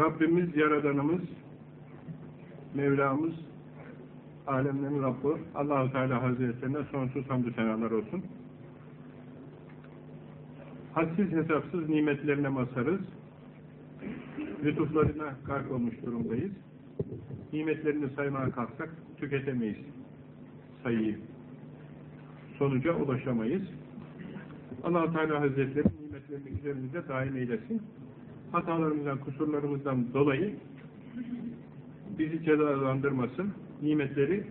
Rabbimiz, Yaradanımız, Mevlamız, alemlerin Rabbi, Allahu Teala Hazretlerine sonsuz hamdü senalar olsun. Hadsiz hesapsız nimetlerine mazharız. Lütuflarına gark olmuş durumdayız. Nimetlerini saymaya kalksak tüketemeyiz sayıyı. Sonuca ulaşamayız. allah Teala Hazretleri nimetlerini üzerimizde daim eylesin. Hatalarımızdan, kusurlarımızdan dolayı bizi cezalandırmasın, nimetleri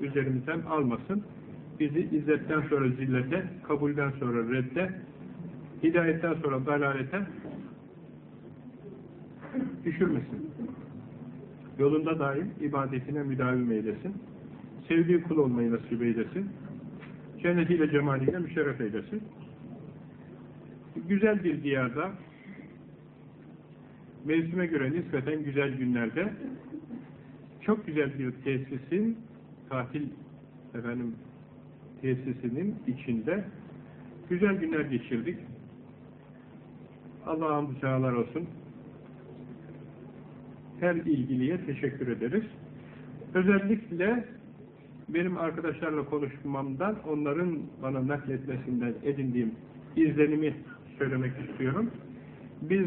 üzerimizden almasın. Bizi izzetten sonra zillete, kabulden sonra redde, hidayetten sonra dalalete düşürmesin. Yolunda daim ibadetine müdavim eylesin. Sevdiği kul olmayı nasip eylesin. Cennetiyle, cemaliyle müşerref eylesin. Güzel bir diyarda, mevsime göre nispeten güzel günlerde, çok güzel bir tesisin, tatil efendim tesisinin içinde güzel günler geçirdik. Allah'a hamdü olsun. Her ilgiliye teşekkür ederiz. Özellikle benim arkadaşlarla konuşmamdan, onların bana nakletmesinden edindiğim izlenimi söylemek istiyorum. Biz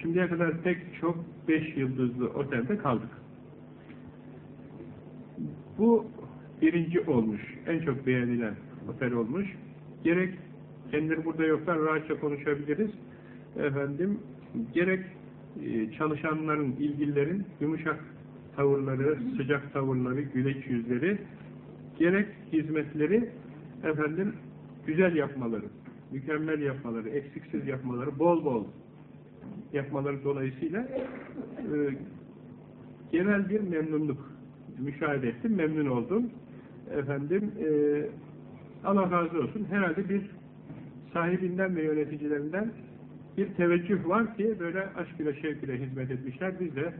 şimdiye kadar pek çok beş yıldızlı otelde kaldık. Bu birinci olmuş, en çok beğenilen otel olmuş. Gerek kendileri burada yoklar, rahatça konuşabiliriz. Efendim, gerek e, çalışanların, ilgililerin yumuşak tavırları, sıcak tavırları, güleç yüzleri, gerek hizmetleri efendim güzel yapmaları, mükemmel yapmaları, eksiksiz yapmaları, bol bol yapmaları dolayısıyla e, genel bir memnunluk müşahede ettim, memnun oldum. Efendim, e, Allah razı olsun. Herhalde bir sahibinden ve yöneticilerinden bir teveccüh var ki böyle aşk ile şevk ile hizmet etmişler. Biz de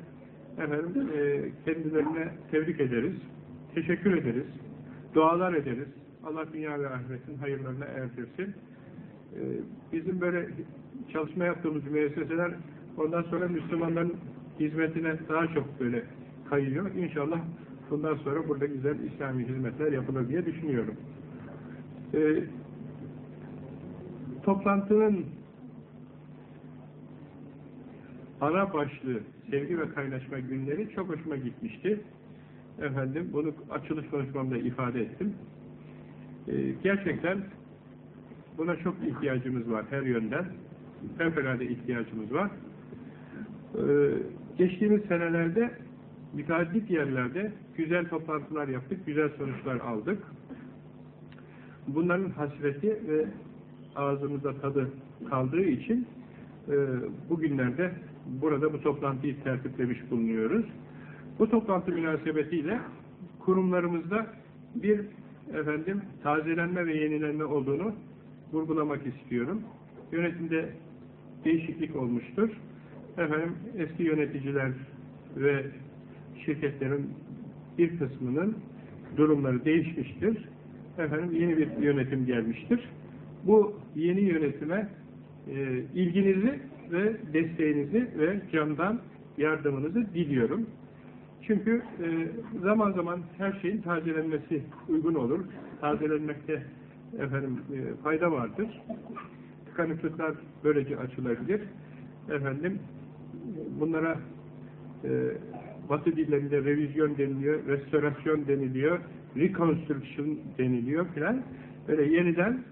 efendim e, kendilerine tebrik ederiz, teşekkür ederiz, dualar ederiz. Allah dünya ve ahiretin hayırlarına erdirsin. E, bizim böyle çalışma yaptığımız müesseseler ondan sonra Müslümanların hizmetine daha çok böyle kayıyor. İnşallah bundan sonra burada güzel İslami hizmetler yapılır diye düşünüyorum. E, toplantının ana başlığı sevgi ve kaynaşma günleri çok hoşuma gitmişti. Efendim bunu açılış konuşmamda ifade ettim. Ee, gerçekten buna çok ihtiyacımız var her yönden. Fevkalade ihtiyacımız var. Ee, geçtiğimiz senelerde müteaddit yerlerde güzel toplantılar yaptık, güzel sonuçlar aldık. Bunların hasreti ve ağzımızda tadı kaldığı için e, bugünlerde burada bu toplantıyı tertiplemiş bulunuyoruz. Bu toplantı münasebetiyle kurumlarımızda bir efendim tazelenme ve yenilenme olduğunu vurgulamak istiyorum. Yönetimde değişiklik olmuştur. Efendim eski yöneticiler ve şirketlerin bir kısmının durumları değişmiştir. Efendim yeni bir yönetim gelmiştir. Bu yeni yönetime e, ilginizi ve desteğinizi ve candan yardımınızı diliyorum. Çünkü e, zaman zaman her şeyin tazelenmesi uygun olur. Tazelenmekte efendim e, fayda vardır. Tıkanıklıklar böylece açılabilir. Efendim bunlara e, Batı dillerinde revizyon deniliyor, restorasyon deniliyor, reconstruction deniliyor filan. Böyle yeniden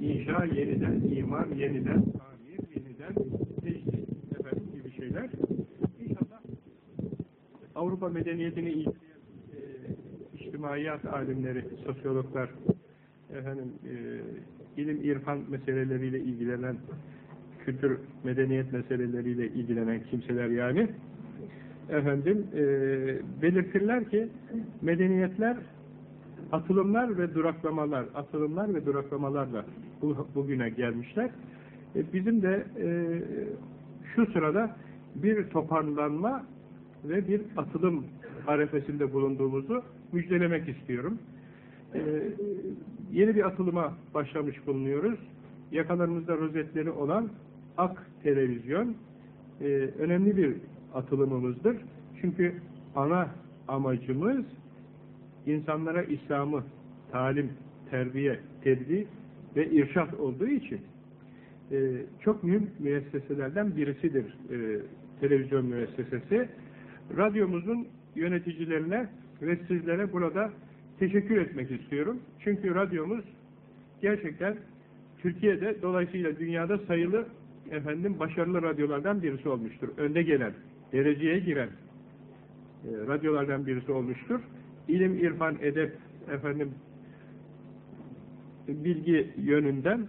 inşa, yeniden imar, yeniden Avrupa medeniyetini ilgileyen e, içtimaiyat alimleri, sosyologlar, efendim, e, ilim, irfan meseleleriyle ilgilenen, kültür, medeniyet meseleleriyle ilgilenen kimseler yani, efendim, e, belirtirler ki, medeniyetler atılımlar ve duraklamalar, atılımlar ve duraklamalarla bu, bugüne gelmişler. E, bizim de e, şu sırada bir toparlanma ve bir atılım arefesinde bulunduğumuzu müjdelemek istiyorum. Ee, yeni bir atılıma başlamış bulunuyoruz. Yakalarımızda rozetleri olan AK Televizyon e, önemli bir atılımımızdır. Çünkü ana amacımız insanlara İslam'ı talim, terbiye, tebliğ ve irşat olduğu için e, çok mühim müesseselerden birisidir e, televizyon müessesesi. Radyomuzun yöneticilerine ve sizlere burada teşekkür etmek istiyorum. Çünkü radyomuz gerçekten Türkiye'de dolayısıyla dünyada sayılı efendim başarılı radyolardan birisi olmuştur. Önde gelen, dereceye giren e, radyolardan birisi olmuştur. İlim, irfan, edep, efendim bilgi yönünden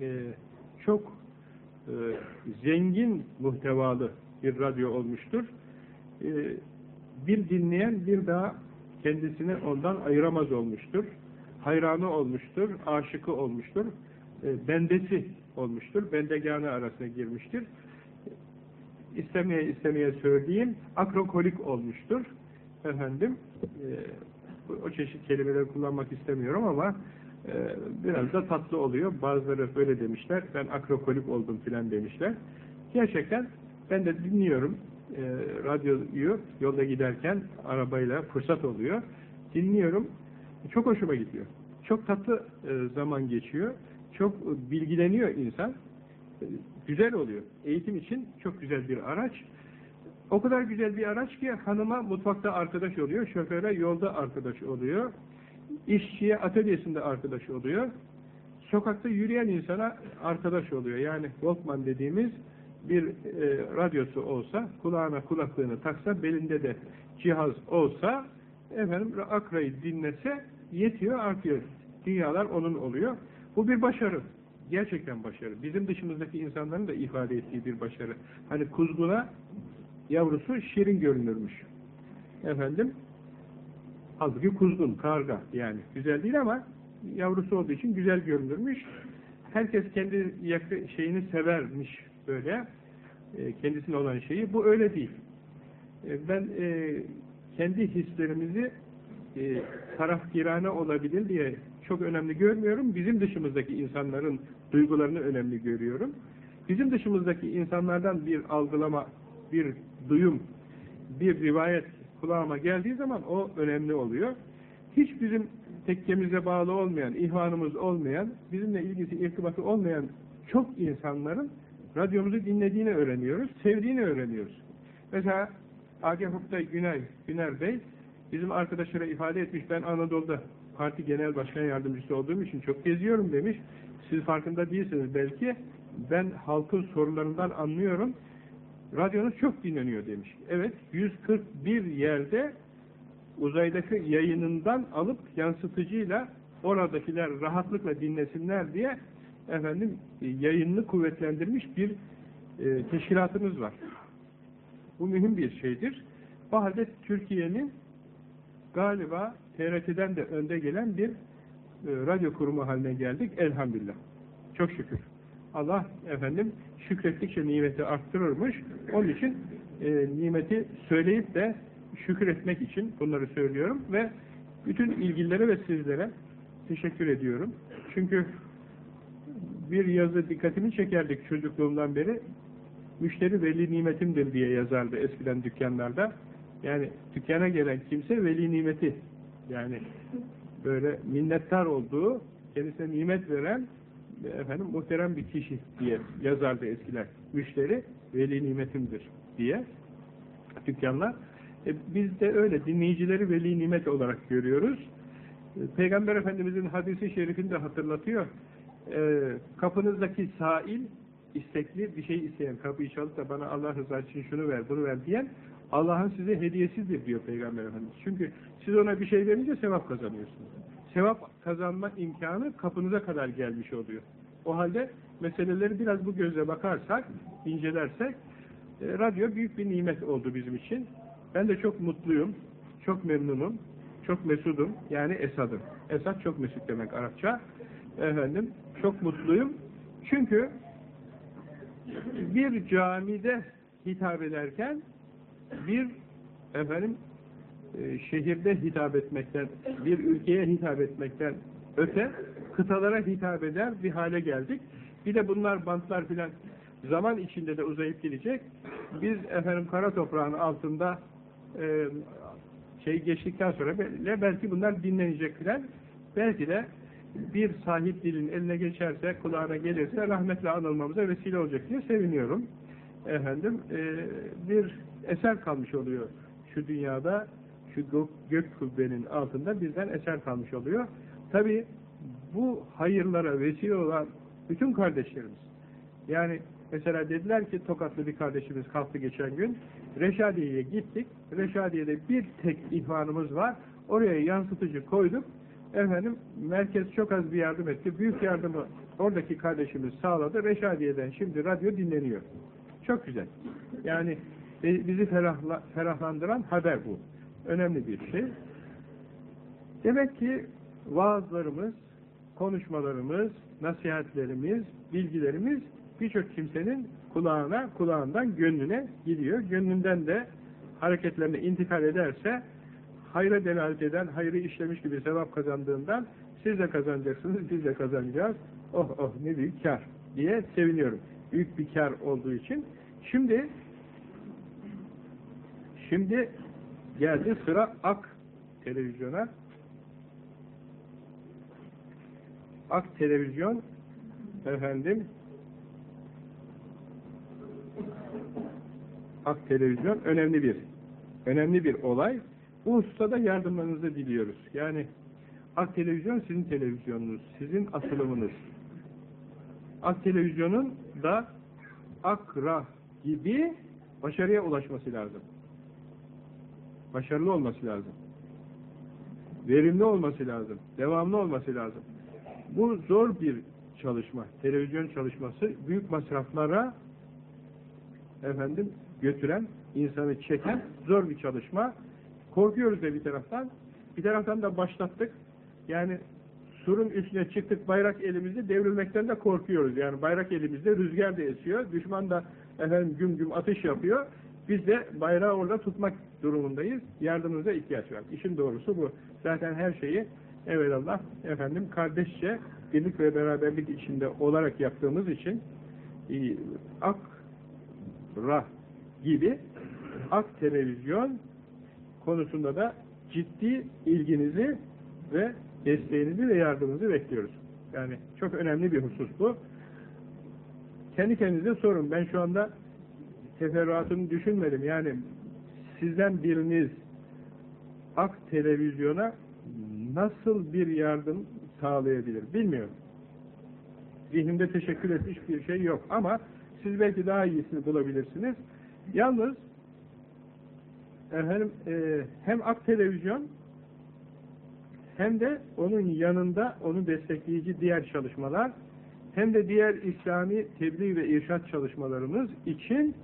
e, çok e, zengin muhtevalı bir radyo olmuştur. E, bir dinleyen bir daha kendisini ondan ayıramaz olmuştur. Hayranı olmuştur, aşıkı olmuştur, e, bendesi olmuştur, bendeganı arasına girmiştir. İstemeye istemeye söyleyeyim, akrokolik olmuştur. Efendim, e, o çeşit kelimeleri kullanmak istemiyorum ama e, biraz da tatlı oluyor. Bazıları böyle demişler, ben akrokolik oldum filan demişler. Gerçekten ben de dinliyorum e, radyoyu yolda giderken arabayla fırsat oluyor. Dinliyorum, çok hoşuma gidiyor. Çok tatlı e, zaman geçiyor, çok bilgileniyor insan. E, güzel oluyor. Eğitim için çok güzel bir araç. O kadar güzel bir araç ki hanıma mutfakta arkadaş oluyor, şoföre yolda arkadaş oluyor, işçiye atölyesinde arkadaş oluyor, sokakta yürüyen insana arkadaş oluyor. Yani Walkman dediğimiz bir e, radyosu olsa, kulağına kulaklığını taksa, belinde de cihaz olsa, efendim akrayı dinlese yetiyor, artıyor. Dünyalar onun oluyor. Bu bir başarı. Gerçekten başarı. Bizim dışımızdaki insanların da ifade ettiği bir başarı. Hani kuzguna yavrusu şirin görünürmüş. Efendim, halbuki kuzgun, karga yani. Güzel değil ama yavrusu olduğu için güzel görünürmüş. Herkes kendi şeyini severmiş böyle. E, kendisine olan şeyi. Bu öyle değil. E, ben e, kendi hislerimizi e, tarafgirane olabilir diye çok önemli görmüyorum. Bizim dışımızdaki insanların duygularını önemli görüyorum. Bizim dışımızdaki insanlardan bir algılama, bir duyum, bir rivayet kulağıma geldiği zaman o önemli oluyor. Hiç bizim tekkemize bağlı olmayan, ihvanımız olmayan, bizimle ilgisi, irtibatı olmayan çok insanların radyomuzu dinlediğini öğreniyoruz, sevdiğini öğreniyoruz. Mesela Agah Oktay Günay, Güner Bey bizim arkadaşlara ifade etmiş, ben Anadolu'da parti genel başkan yardımcısı olduğum için çok geziyorum demiş. Siz farkında değilsiniz belki. Ben halkın sorularından anlıyorum. Radyonuz çok dinleniyor demiş. Evet, 141 yerde uzaydaki yayınından alıp yansıtıcıyla oradakiler rahatlıkla dinlesinler diye efendim yayınını kuvvetlendirmiş bir e, teşkilatımız var. Bu mühim bir şeydir. Bu halde Türkiye'nin galiba TRT'den de önde gelen bir e, radyo kurumu haline geldik. Elhamdülillah. Çok şükür. Allah efendim şükrettikçe nimeti arttırırmış. Onun için e, nimeti söyleyip de şükür etmek için bunları söylüyorum ve bütün ilgililere ve sizlere teşekkür ediyorum. Çünkü bir yazı dikkatimi çekerdik çocukluğumdan beri. Müşteri veli nimetimdir diye yazardı eskiden dükkanlarda. Yani dükkana gelen kimse veli nimeti. Yani böyle minnettar olduğu, kendisine nimet veren efendim muhterem bir kişi diye yazardı eskiler. Müşteri veli nimetimdir diye dükkanlar. E, biz de öyle dinleyicileri veli nimet olarak görüyoruz. E, Peygamber Efendimizin hadisi şerifinde hatırlatıyor. E, kapınızdaki sail istekli bir şey isteyen kapıyı çalıp da bana Allah rızası için şunu ver bunu ver diyen Allah'ın size hediyesidir diyor Peygamber Efendimiz. Çünkü siz ona bir şey verince sevap kazanıyorsunuz. Sevap kazanma imkanı kapınıza kadar gelmiş oluyor. O halde meseleleri biraz bu gözle bakarsak, incelersek, e, radyo büyük bir nimet oldu bizim için. Ben de çok mutluyum, çok memnunum, çok mesudum. Yani Esad'ım. Esad çok mesut demek Arapça. Efendim, çok mutluyum. Çünkü bir camide hitap ederken bir efendim e, şehirde hitap etmekten, bir ülkeye hitap etmekten öte kıtalara hitap eder bir hale geldik. Bir de bunlar bantlar filan zaman içinde de uzayıp gidecek. Biz efendim kara toprağın altında e, şey geçtikten sonra belki bunlar dinlenecek filan. Belki de bir sahip dilin eline geçerse, kulağına gelirse rahmetle anılmamıza vesile olacak diye seviniyorum. Efendim, e, bir eser kalmış oluyor şu dünyada, şu gök, kubbenin altında bizden eser kalmış oluyor. Tabi bu hayırlara vesile olan bütün kardeşlerimiz, yani mesela dediler ki Tokatlı bir kardeşimiz kalktı geçen gün, Reşadiye'ye gittik, Reşadiye'de bir tek ihvanımız var, oraya yansıtıcı koyduk, efendim merkez çok az bir yardım etti, büyük yardımı oradaki kardeşimiz sağladı, Reşadiye'den şimdi radyo dinleniyor. Çok güzel. Yani bizi ferahla, ferahlandıran haber bu. Önemli bir şey. Demek ki vaazlarımız, konuşmalarımız, nasihatlerimiz, bilgilerimiz birçok kimsenin kulağına, kulağından gönlüne gidiyor. Gönlünden de hareketlerine intikal ederse hayra delalet eden, hayrı işlemiş gibi sevap kazandığından siz de kazanacaksınız, biz de kazanacağız. Oh oh ne büyük kar diye seviniyorum. Büyük bir kar olduğu için. Şimdi şimdi geldi sıra Ak televizyona. Ak televizyon efendim Ak televizyon önemli bir önemli bir olay. Bu hususta yardımlarınızı diliyoruz. Yani Ak televizyon sizin televizyonunuz, sizin asılımınız. Ak televizyonun da Akra gibi başarıya ulaşması lazım. Başarılı olması lazım. Verimli olması lazım. Devamlı olması lazım. Bu zor bir çalışma. Televizyon çalışması büyük masraflara efendim götüren, insanı çeken zor bir çalışma. Korkuyoruz da bir taraftan. Bir taraftan da başlattık. Yani surun üstüne çıktık bayrak elimizde devrilmekten de korkuyoruz. Yani bayrak elimizde rüzgar da esiyor. Düşman da efendim güm güm atış yapıyor. Biz de bayrağı orada tutmak durumundayız. Yardımınıza ihtiyaç var. İşin doğrusu bu. Zaten her şeyi evvelallah efendim kardeşçe birlik ve beraberlik içinde olarak yaptığımız için e, ak ra gibi ak televizyon konusunda da ciddi ilginizi ve desteğinizi ve yardımınızı bekliyoruz. Yani çok önemli bir husus bu. Kendi kendinize sorun. Ben şu anda teferruatını düşünmedim. Yani sizden biriniz ak televizyona nasıl bir yardım sağlayabilir bilmiyorum. Zihnimde teşekkür etmiş bir şey yok ama siz belki daha iyisini bulabilirsiniz. Yalnız efendim e, hem ak televizyon hem de onun yanında onu destekleyici diğer çalışmalar hem de diğer İslami tebliğ ve irşat çalışmalarımız için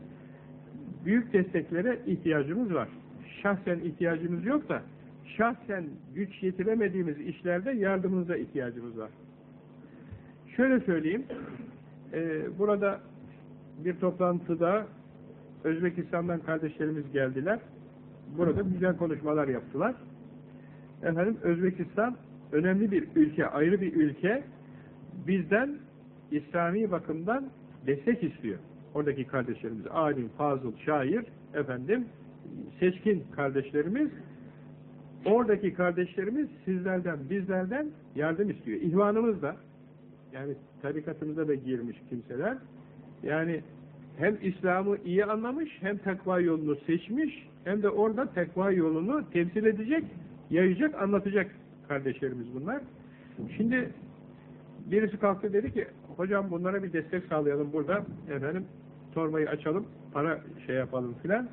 büyük desteklere ihtiyacımız var. Şahsen ihtiyacımız yok da şahsen güç yetiremediğimiz işlerde yardımınıza ihtiyacımız var. Şöyle söyleyeyim, e, burada bir toplantıda Özbekistan'dan kardeşlerimiz geldiler. Burada güzel konuşmalar yaptılar. Efendim Özbekistan önemli bir ülke, ayrı bir ülke. Bizden İslami bakımdan destek istiyor. Oradaki kardeşlerimiz, alim, fazıl, şair, efendim, seçkin kardeşlerimiz, oradaki kardeşlerimiz sizlerden, bizlerden yardım istiyor. İhvanımız da, yani tarikatımıza da girmiş kimseler, yani hem İslam'ı iyi anlamış, hem tekva yolunu seçmiş, hem de orada tekva yolunu temsil edecek, yayacak, anlatacak kardeşlerimiz bunlar. Şimdi birisi kalktı dedi ki, hocam bunlara bir destek sağlayalım burada, efendim torbayı açalım, para şey yapalım filan.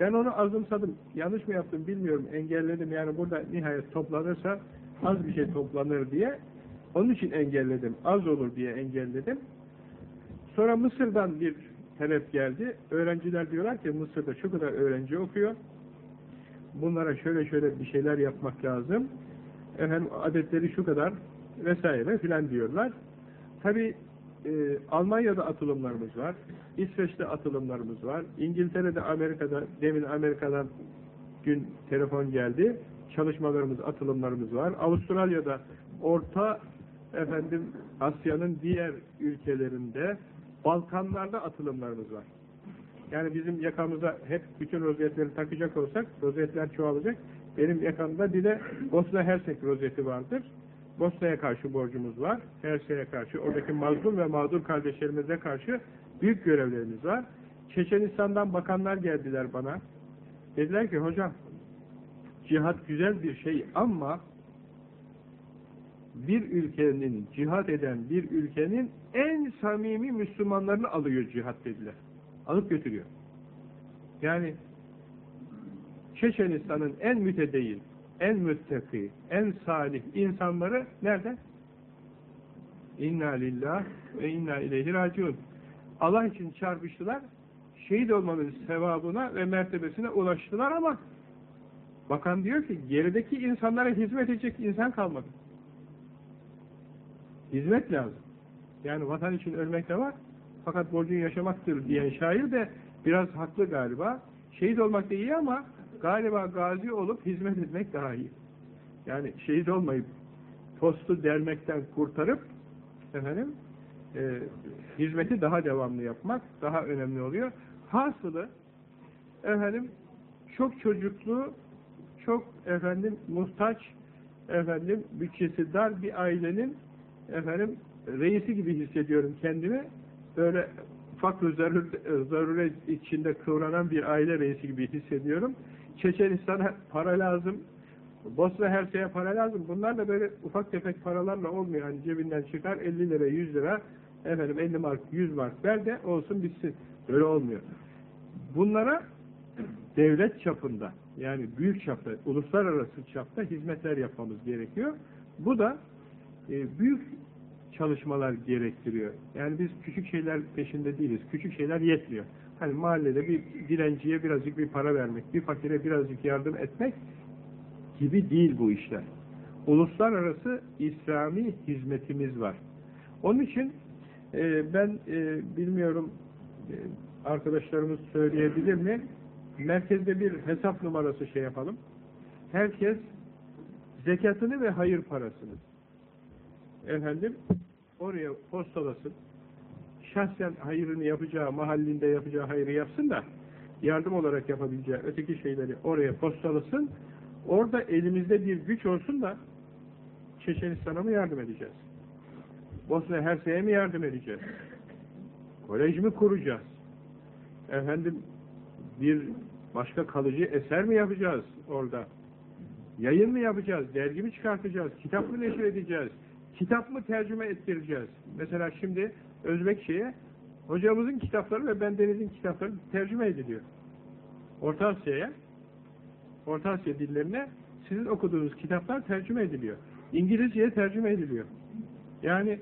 Ben onu azımsadım. Yanlış mı yaptım bilmiyorum. Engelledim. Yani burada nihayet toplanırsa az bir şey toplanır diye. Onun için engelledim. Az olur diye engelledim. Sonra Mısır'dan bir talep geldi. Öğrenciler diyorlar ki Mısır'da şu kadar öğrenci okuyor. Bunlara şöyle şöyle bir şeyler yapmak lazım. Efendim adetleri şu kadar vesaire filan diyorlar. Tabi e, Almanya'da atılımlarımız var. İsveç'te atılımlarımız var. İngiltere'de, Amerika'da, demin Amerika'dan gün telefon geldi. Çalışmalarımız, atılımlarımız var. Avustralya'da, Orta efendim Asya'nın diğer ülkelerinde Balkanlarda atılımlarımız var. Yani bizim yakamıza hep bütün rozetleri takacak olsak, rozetler çoğalacak. Benim yakamda bir de Bosna Hersek rozeti vardır. Bosna'ya karşı borcumuz var. Hersek'e karşı, oradaki mazlum ve mağdur kardeşlerimize karşı büyük görevlerimiz var. Çeçenistan'dan bakanlar geldiler bana. Dediler ki hocam cihat güzel bir şey ama bir ülkenin, cihat eden bir ülkenin en samimi Müslümanlarını alıyor cihat dediler. Alıp götürüyor. Yani Çeçenistan'ın en mütedeyyin, en müttaki, en salih insanları nerede? İnna lillah ve inna ileyhi raciun. Allah için çarpıştılar, şehit olmanın sevabına ve mertebesine ulaştılar ama bakan diyor ki gerideki insanlara hizmet edecek insan kalmadı. Hizmet lazım. Yani vatan için ölmek de var fakat borcun yaşamaktır diyen şair de biraz haklı galiba. Şehit olmak da iyi ama galiba gazi olup hizmet etmek daha iyi. Yani şehit olmayıp postu dermekten kurtarıp efendim e, hizmeti daha devamlı yapmak daha önemli oluyor. Hasılı efendim çok çocuklu çok efendim muhtaç efendim bütçesi dar bir ailenin efendim reisi gibi hissediyorum kendimi. Böyle fakr zarur, zaruret içinde kıvranan bir aile reisi gibi hissediyorum. Çeçenistan'a para lazım. Bosna Hersek'e para lazım. Bunlar da böyle ufak tefek paralarla olmuyor. Hani cebinden çıkar 50 lira 100 lira efendim 50 mark 100 mark ver de olsun bitsin. Öyle olmuyor. Bunlara devlet çapında yani büyük çapta, uluslararası çapta hizmetler yapmamız gerekiyor. Bu da e, büyük çalışmalar gerektiriyor. Yani biz küçük şeyler peşinde değiliz. Küçük şeyler yetmiyor. Hani mahallede bir dilenciye birazcık bir para vermek, bir fakire birazcık yardım etmek gibi değil bu işler. Uluslararası İslami hizmetimiz var. Onun için e, ben e, bilmiyorum e, arkadaşlarımız söyleyebilir mi? Merkezde bir hesap numarası şey yapalım. Herkes zekatını ve hayır parasını efendim oraya postalasın. Şahsen hayırını yapacağı, mahallinde yapacağı hayrı yapsın da yardım olarak yapabileceği öteki şeyleri oraya postalasın. Orada elimizde bir güç olsun da Çeçenistan'a mı yardım edeceğiz? Bosna Hersek'e mi yardım edeceğiz? Kolej mi kuracağız? Efendim bir başka kalıcı eser mi yapacağız orada? Yayın mı yapacağız? Dergi mi çıkartacağız? Kitap mı neşir edeceğiz? Kitap mı tercüme ettireceğiz? Mesela şimdi Özbekçe'ye hocamızın kitapları ve bendenizin kitapları tercüme ediliyor. Orta Asya'ya Orta Asya dillerine sizin okuduğunuz kitaplar tercüme ediliyor. İngilizceye tercüme ediliyor. Yani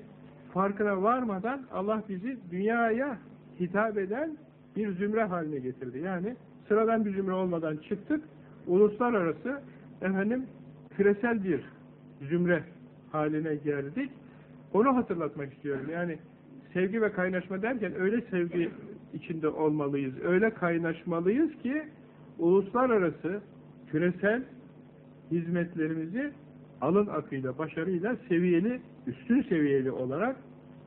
farkına varmadan Allah bizi dünyaya hitap eden bir zümre haline getirdi. Yani sıradan bir zümre olmadan çıktık, uluslararası efendim küresel bir zümre haline geldik. Onu hatırlatmak istiyorum. Yani sevgi ve kaynaşma derken öyle sevgi içinde olmalıyız, öyle kaynaşmalıyız ki uluslararası küresel hizmetlerimizi alın akıyla, başarıyla seviyeli, üstün seviyeli olarak,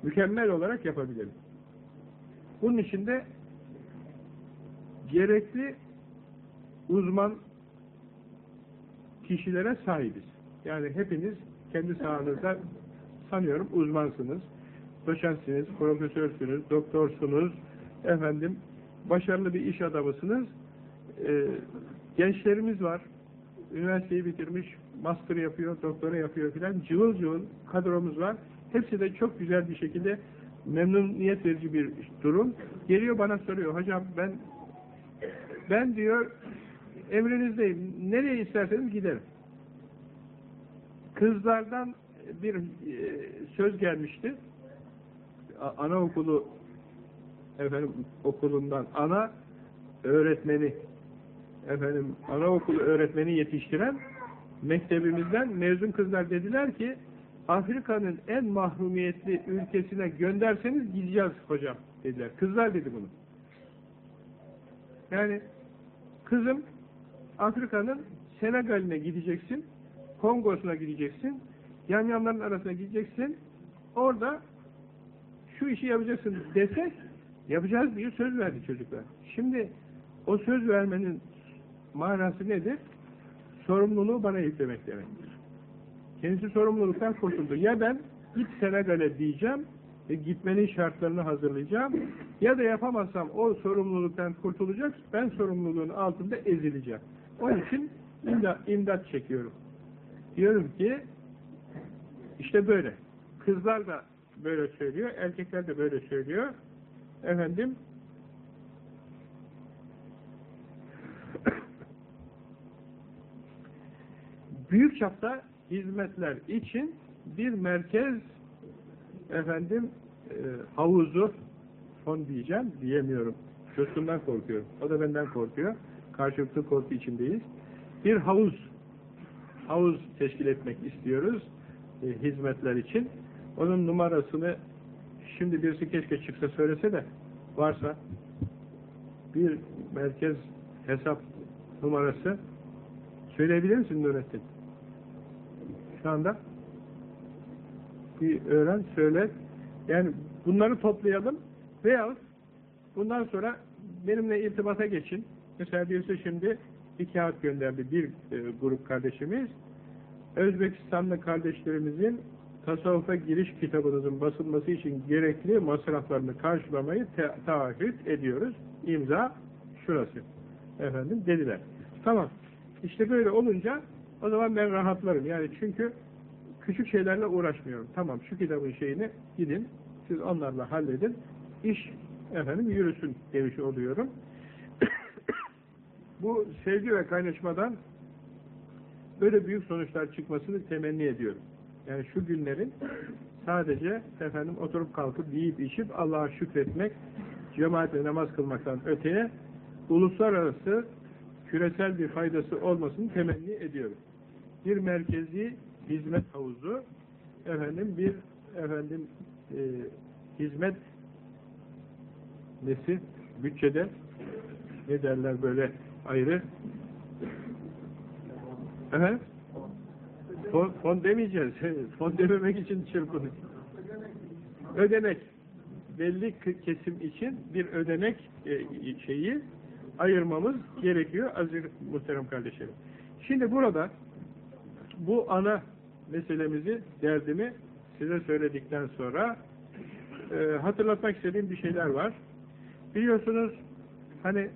mükemmel olarak yapabiliriz. Bunun için de gerekli uzman kişilere sahibiz. Yani hepiniz kendi sahanızda sanıyorum uzmansınız. Doçentsiniz, profesörsünüz, doktorsunuz, efendim başarılı bir iş adamısınız. Ee, gençlerimiz var. Üniversiteyi bitirmiş, master yapıyor, doktora yapıyor filan. Cıvıl cıvıl kadromuz var. Hepsi de çok güzel bir şekilde memnuniyet verici bir durum. Geliyor bana soruyor, hocam ben ben diyor emrinizdeyim. Nereye isterseniz giderim. Kızlardan bir e, söz gelmişti. Anaokulu efendim okulundan ana öğretmeni efendim anaokulu öğretmeni yetiştiren mektebimizden mezun kızlar dediler ki Afrika'nın en mahrumiyetli ülkesine gönderseniz gideceğiz hocam dediler. Kızlar dedi bunu. Yani kızım Afrika'nın Senegal'ine gideceksin Kongo'suna gideceksin. Yamyamların arasına gideceksin. Orada şu işi yapacaksın desek Yapacağız diye söz verdi çocuklar. Şimdi o söz vermenin manası nedir? Sorumluluğu bana yüklemek demektir. Kendisi sorumluluktan kurtuldu. Ya ben git Senegal'e diyeceğim ve gitmenin şartlarını hazırlayacağım ya da yapamazsam o sorumluluktan kurtulacak ben sorumluluğun altında ezileceğim. Onun için imdat, imdat çekiyorum. Diyorum ki işte böyle. Kızlar da böyle söylüyor, erkekler de böyle söylüyor. Efendim büyük çapta hizmetler için bir merkez efendim e, havuzu fon diyeceğim diyemiyorum. Coşkundan korkuyorum. O da benden korkuyor. Karşılıklı korku içindeyiz. Bir havuz havuz teşkil etmek istiyoruz e, hizmetler için. Onun numarasını şimdi birisi keşke çıksa söylese de varsa bir merkez hesap numarası söyleyebilir misin Nurettin? Şu anda bir öğren, söyle. Yani bunları toplayalım veyahut bundan sonra benimle irtibata geçin. Mesela birisi şimdi bir kağıt gönderdi bir e, grup kardeşimiz. Özbekistanlı kardeşlerimizin tasavvufa giriş kitabınızın basılması için gerekli masraflarını karşılamayı taahhüt ediyoruz. İmza şurası. Efendim dediler. Tamam. İşte böyle olunca o zaman ben rahatlarım. Yani çünkü küçük şeylerle uğraşmıyorum. Tamam şu kitabın şeyini gidin siz onlarla halledin. İş efendim yürüsün demiş oluyorum. Bu sevgi ve kaynaşmadan böyle büyük sonuçlar çıkmasını temenni ediyorum. Yani şu günlerin sadece efendim oturup kalkıp yiyip içip Allah'a şükretmek, cemaatle namaz kılmaktan öteye uluslararası küresel bir faydası olmasını temenni ediyorum. Bir merkezi hizmet havuzu, efendim bir efendim e, hizmet nesi bütçede ne derler böyle ayrı. Efendim fon, fon demeyeceğiz. Fon dememek için çırpınış ödenek belli kesim için bir ödenek e, şeyi ayırmamız gerekiyor aziz muhterem kardeşlerim. Şimdi burada bu ana meselemizi derdimi size söyledikten sonra e, hatırlatmak istediğim bir şeyler var. Biliyorsunuz hani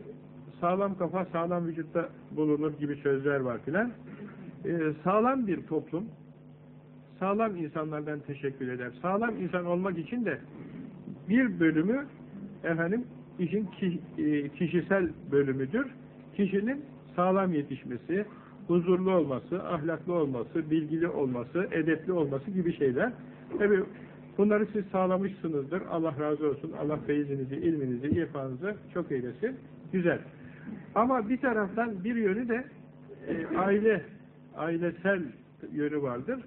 sağlam kafa sağlam vücutta bulunur gibi sözler var filan. Ee, sağlam bir toplum sağlam insanlardan teşekkür eder. Sağlam insan olmak için de bir bölümü efendim işin e, kişisel bölümüdür. Kişinin sağlam yetişmesi, huzurlu olması, ahlaklı olması, bilgili olması, edepli olması gibi şeyler. Tabi bunları siz sağlamışsınızdır. Allah razı olsun. Allah feyizinizi, ilminizi, irfanınızı çok eylesin. Güzel. Ama bir taraftan bir yönü de e, aile, ailesel yönü vardır.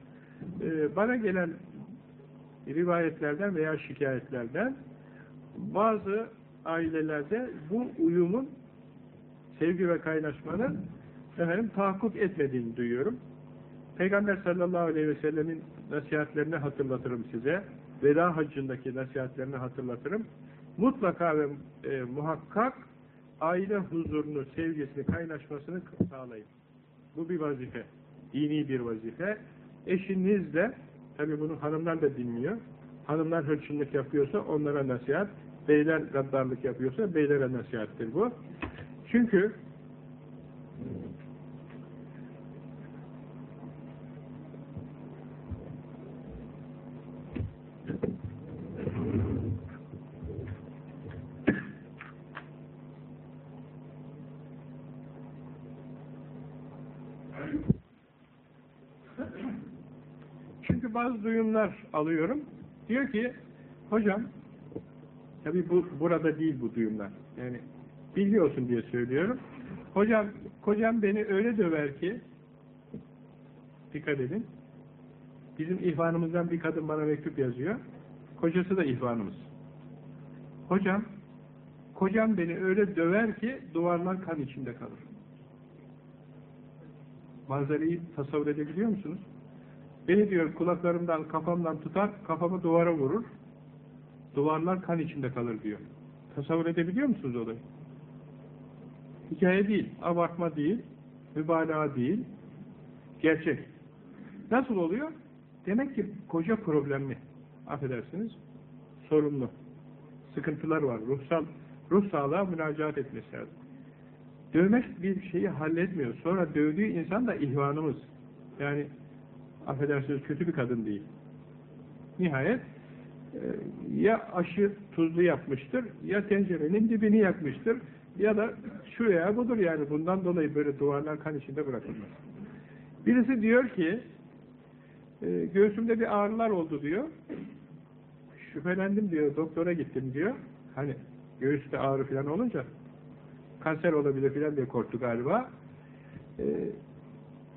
E, bana gelen rivayetlerden veya şikayetlerden bazı ailelerde bu uyumun sevgi ve kaynaşmanın efendim tahakkuk etmediğini duyuyorum. Peygamber sallallahu aleyhi ve sellemin nasihatlerini hatırlatırım size. Veda haccındaki nasihatlerini hatırlatırım. Mutlaka ve e, muhakkak aile huzurunu, sevgisini, kaynaşmasını sağlayın. Bu bir vazife. Dini bir vazife. Eşinizle, tabi bunu hanımlar da dinliyor. Hanımlar hırçınlık yapıyorsa onlara nasihat, beyler gaddarlık yapıyorsa beylere nasihattir bu. Çünkü duyumlar alıyorum. Diyor ki, hocam, tabi bu burada değil bu duyumlar. Yani biliyorsun diye söylüyorum. Hocam, kocam beni öyle döver ki, dikkat edin, bizim ihvanımızdan bir kadın bana mektup yazıyor. Kocası da ihvanımız. Hocam, kocam beni öyle döver ki duvarlar kan içinde kalır. Manzarayı tasavvur edebiliyor musunuz? Beni diyor kulaklarımdan, kafamdan tutar, kafamı duvara vurur. Duvarlar kan içinde kalır diyor. Tasavvur edebiliyor musunuz olayı? Hikaye değil, abartma değil, mübalağa değil, gerçek. Nasıl oluyor? Demek ki koca problemli, affedersiniz, sorunlu, sıkıntılar var, ruhsal, ruh sağlığa müracaat etmesi lazım. Dövmek bir şeyi halletmiyor. Sonra dövdüğü insan da ihvanımız. Yani affedersiniz kötü bir kadın değil. Nihayet e, ya aşı tuzlu yapmıştır, ya tencerenin dibini yakmıştır, ya da şu veya budur yani. Bundan dolayı böyle duvarlar kan içinde bırakılmaz. Birisi diyor ki, e, göğsümde bir ağrılar oldu diyor. Şüphelendim diyor, doktora gittim diyor. Hani göğüste ağrı falan olunca kanser olabilir falan diye korktu galiba.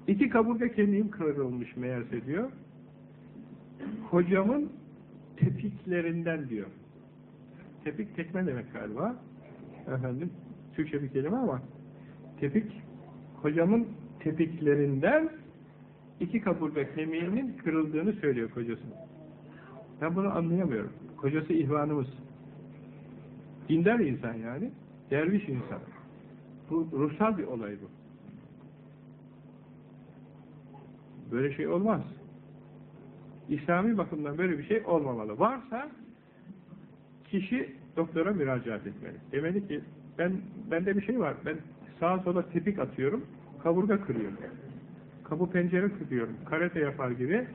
İki kaburga kemiğim kırılmış meğerse diyor. Hocamın tepiklerinden diyor. Tepik tekme demek galiba. Efendim, Türkçe bir kelime ama tepik, hocamın tepiklerinden iki kaburga kemiğinin kırıldığını söylüyor kocası. Ben bunu anlayamıyorum. Kocası ihvanımız. Dindar insan yani. Derviş insan. Bu ruhsal bir olay bu. Böyle şey olmaz. İslami bakımdan böyle bir şey olmamalı. Varsa kişi doktora müracaat etmeli. Demeli ki ben bende bir şey var. Ben sağa sola tepik atıyorum. Kaburga kırıyorum. Kapı pencere kırıyorum. Karate yapar gibi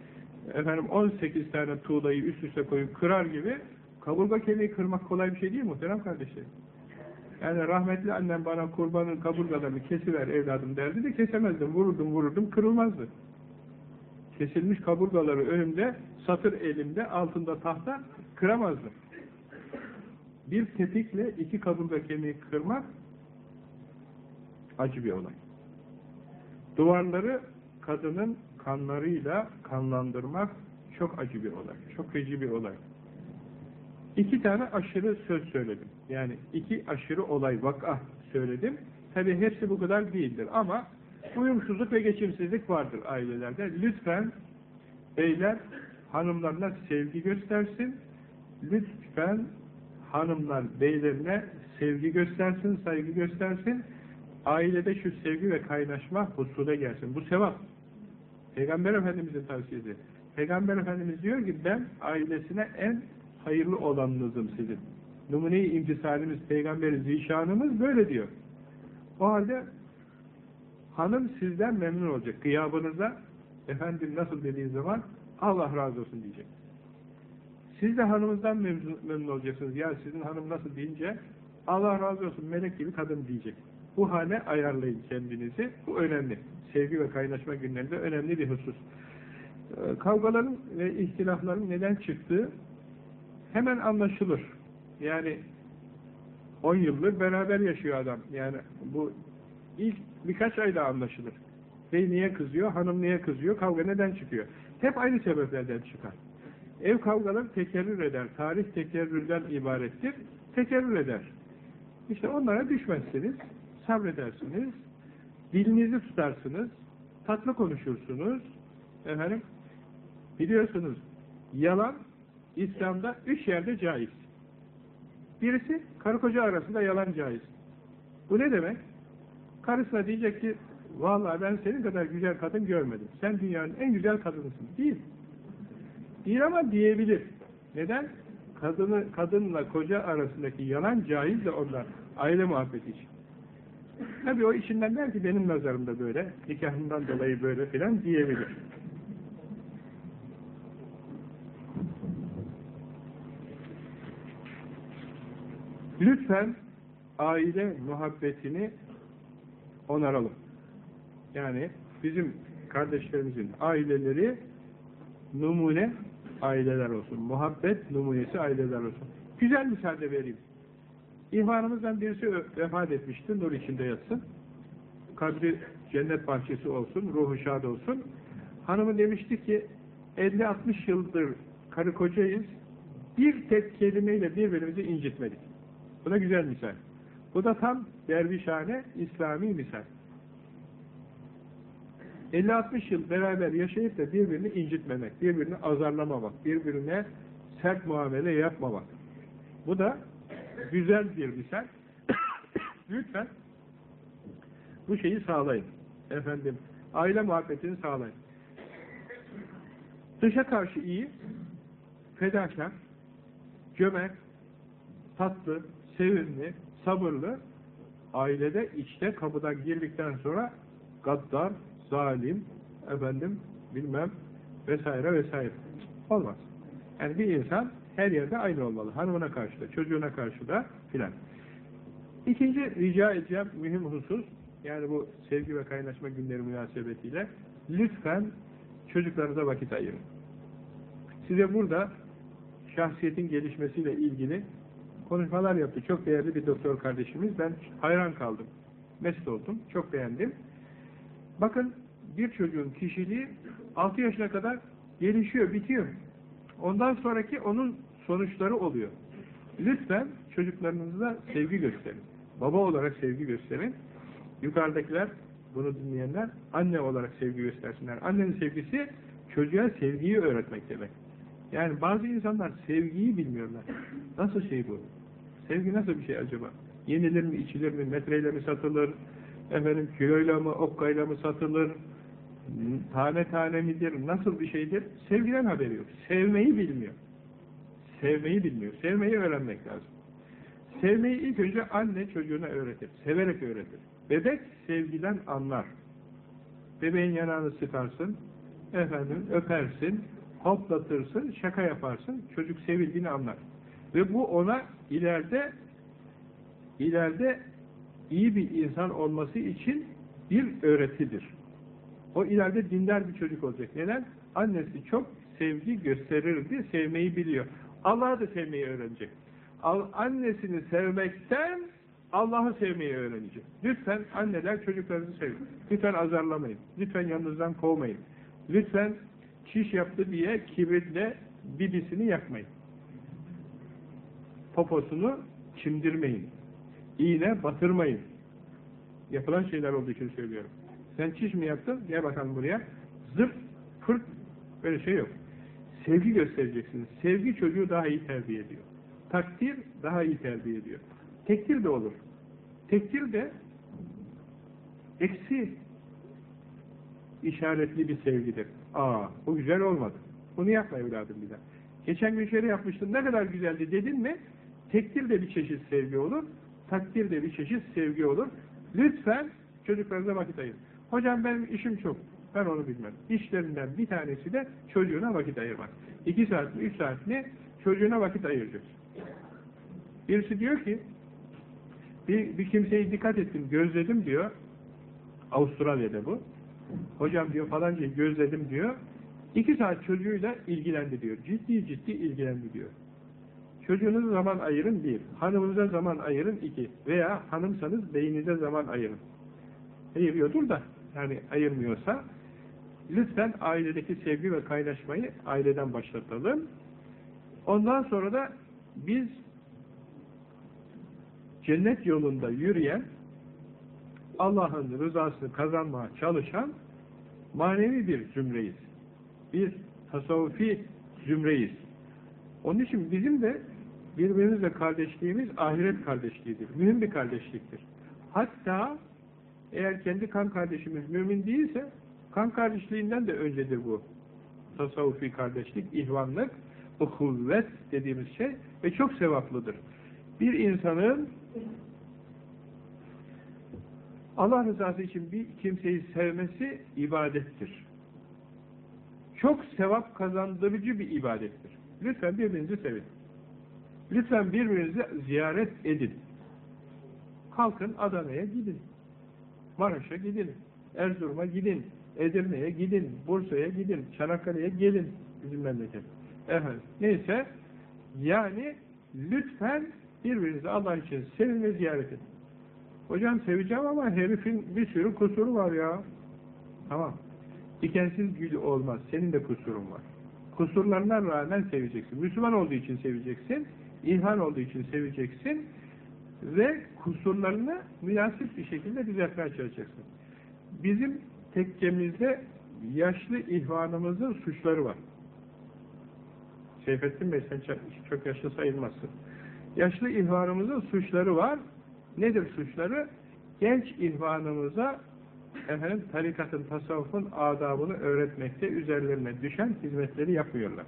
efendim 18 tane tuğlayı üst üste koyup kırar gibi kaburga kemiği kırmak kolay bir şey değil muhterem kardeşlerim. Yani rahmetli annem bana kurbanın kaburgalarını kesiver evladım derdi de kesemezdim. Vururdum vururdum kırılmazdı. Kesilmiş kaburgaları önümde, satır elimde, altında tahta kıramazdım. Bir tepikle iki kaburga kemiği kırmak acı bir olay. Duvarları kadının kanlarıyla kanlandırmak çok acı bir olay. Çok feci bir olay. İki tane aşırı söz söyledim. Yani iki aşırı olay, vaka söyledim. Tabi hepsi bu kadar değildir ama uyumsuzluk ve geçimsizlik vardır ailelerde. Lütfen beyler hanımlarına sevgi göstersin. Lütfen hanımlar beylerine sevgi göstersin, saygı göstersin. Ailede şu sevgi ve kaynaşma husule gelsin. Bu sevap. Peygamber Efendimiz'in tavsiyesi. Peygamber Efendimiz diyor ki ben ailesine en hayırlı olanınızım sizin. Numune-i imtisalimiz, Peygamberi zişanımız böyle diyor. O halde hanım sizden memnun olacak. Gıyabınıza efendim nasıl dediği zaman Allah razı olsun diyecek. Siz de hanımızdan memnun, memnun olacaksınız. Ya sizin hanım nasıl deyince Allah razı olsun melek gibi kadın diyecek. Bu hale ayarlayın kendinizi. Bu önemli. Sevgi ve kaynaşma günlerinde önemli bir husus. Ee, kavgaların ve ihtilafların neden çıktığı hemen anlaşılır. Yani 10 yıldır beraber yaşıyor adam. Yani bu ilk birkaç ayda anlaşılır. Bey niye kızıyor, hanım niye kızıyor, kavga neden çıkıyor? Hep aynı sebeplerden çıkar. Ev kavgaları tekerrür eder. Tarih tekerrürden ibarettir. Tekerrür eder. İşte onlara düşmezsiniz, sabredersiniz, dilinizi tutarsınız, tatlı konuşursunuz. Efendim, biliyorsunuz, yalan İslam'da üç yerde caiz. Birisi, karı koca arasında yalan caiz. Bu ne demek? Karısına diyecek ki, vallahi ben senin kadar güzel kadın görmedim. Sen dünyanın en güzel kadınısın. Değil. Değil ama diyebilir. Neden? Kadını, kadınla koca arasındaki yalan caiz de onlar. Aile muhabbeti için. Tabii o içinden der ki benim nazarımda böyle, nikahından dolayı böyle filan diyebilir. Lütfen aile muhabbetini onaralım. Yani bizim kardeşlerimizin aileleri numune aileler olsun. Muhabbet numunesi aileler olsun. Güzel misal de vereyim. İhvanımızdan birisi vefat etmişti, nur içinde yatsın. Kabri cennet bahçesi olsun, ruhu şad olsun. Hanımı demişti ki, 50-60 yıldır karı kocayız, bir tek kelimeyle birbirimizi incitmedik. Bu da güzel misal. Bu da tam dervişhane, İslami misal. 50-60 yıl beraber yaşayıp da birbirini incitmemek, birbirini azarlamamak, birbirine sert muamele yapmamak. Bu da güzel bir misal. Lütfen bu şeyi sağlayın. Efendim, aile muhabbetini sağlayın. Dışa karşı iyi, fedakar, cömert, tatlı, sevimli, sabırlı, ailede içte kapıdan girdikten sonra gaddar, zalim, efendim, bilmem, vesaire vesaire. Olmaz. Yani bir insan her yerde aynı olmalı. Hanımına karşı da, çocuğuna karşı da filan. İkinci rica edeceğim mühim husus, yani bu sevgi ve kaynaşma günleri münasebetiyle lütfen çocuklarınıza vakit ayırın. Size burada şahsiyetin gelişmesiyle ilgili konuşmalar yaptı. Çok değerli bir doktor kardeşimiz. Ben hayran kaldım. Mest oldum. Çok beğendim. Bakın bir çocuğun kişiliği 6 yaşına kadar gelişiyor, bitiyor. Ondan sonraki onun sonuçları oluyor. Lütfen çocuklarınıza sevgi gösterin. Baba olarak sevgi gösterin. Yukarıdakiler, bunu dinleyenler anne olarak sevgi göstersinler. Annenin sevgisi çocuğa sevgiyi öğretmek demek. Yani bazı insanlar sevgiyi bilmiyorlar. Nasıl şey bu? Sevgi nasıl bir şey acaba? Yenilir mi, içilir mi, metreyle mi satılır, efendim kiloyla mı, okkayla mı satılır, tane tane midir, nasıl bir şeydir? Sevgiden haberi yok. Sevmeyi bilmiyor. Sevmeyi bilmiyor. Sevmeyi öğrenmek lazım. Sevmeyi ilk önce anne çocuğuna öğretir. Severek öğretir. Bebek sevgiden anlar. Bebeğin yanağını sıkarsın, efendim öpersin, hoplatırsın, şaka yaparsın, çocuk sevildiğini anlar. Ve bu ona ileride ileride iyi bir insan olması için bir öğretidir. O ileride dindar bir çocuk olacak. Neden? Annesi çok sevgi gösterirdi, sevmeyi biliyor. Allah'ı da sevmeyi öğrenecek. Annesini sevmekten Allah'ı sevmeyi öğrenecek. Lütfen anneler çocuklarınızı sevin. Lütfen azarlamayın. Lütfen yanınızdan kovmayın. Lütfen çiş yaptı diye kibritle bibisini yakmayın. Poposunu çimdirmeyin. İğne batırmayın. Yapılan şeyler olduğu için söylüyorum. Sen çiş mi yaptın? Gel bakalım buraya. Zırt, fırt, böyle şey yok. Sevgi göstereceksiniz. Sevgi çocuğu daha iyi terbiye ediyor. Takdir daha iyi terbiye ediyor. Tekdir de olur. Tekdir de eksi işaretli bir sevgidir. Aa, bu güzel olmadı. Bunu yapma evladım bir daha. Geçen gün şöyle yapmıştın, ne kadar güzeldi dedin mi, tekdir de bir çeşit sevgi olur, takdir de bir çeşit sevgi olur. Lütfen çocuklarınıza vakit ayırın. Hocam benim işim çok, ben onu bilmem. İşlerinden bir tanesi de çocuğuna vakit ayırmak. İki saat mi, üç saat mi çocuğuna vakit ayıracaksın. Birisi diyor ki, bir, bir kimseyi dikkat ettim, gözledim diyor, Avustralya'da bu. Hocam diyor falancayı gözledim diyor. İki saat çocuğuyla ilgilendi diyor. Ciddi ciddi ilgilendi diyor. Çocuğunuza zaman ayırın bir. Hanımınıza zaman ayırın iki. Veya hanımsanız beyinize zaman ayırın. Ayırıyordur da yani ayırmıyorsa lütfen ailedeki sevgi ve kaynaşmayı aileden başlatalım. Ondan sonra da biz cennet yolunda yürüyen Allah'ın rızasını kazanmaya çalışan manevi bir zümreyiz. Bir tasavvufi zümreyiz. Onun için bizim de birbirimizle kardeşliğimiz ahiret kardeşliğidir. Mühim bir kardeşliktir. Hatta eğer kendi kan kardeşimiz mümin değilse kan kardeşliğinden de öncedir bu. Tasavvufi kardeşlik, ihvanlık, uhuvvet dediğimiz şey ve çok sevaplıdır. Bir insanın Allah rızası için bir kimseyi sevmesi ibadettir. Çok sevap kazandırıcı bir ibadettir. Lütfen birbirinizi sevin. Lütfen birbirinizi ziyaret edin. Kalkın Adana'ya gidin. Maraş'a gidin. Erzurum'a gidin. Edirne'ye gidin. Bursa'ya gidin. Çanakkale'ye gelin. Bizim memleket. Efendim, neyse yani lütfen birbirinizi Allah için sevin ve ziyaret edin. Hocam seveceğim ama herifin bir sürü kusuru var ya. Tamam. Dikensiz gül olmaz. Senin de kusurun var. Kusurlarına rağmen seveceksin. Müslüman olduğu için seveceksin. İlhan olduğu için seveceksin. Ve kusurlarını münasip bir şekilde düzeltmeye çalışacaksın. Bizim tekkemizde yaşlı ihvanımızın suçları var. Seyfettin Bey sen çok yaşlı sayılmazsın. Yaşlı ihvanımızın suçları var. Nedir suçları? Genç ihvanımıza efendim tarikatın, tasavvufun adabını öğretmekte üzerlerine düşen hizmetleri yapmıyorlar.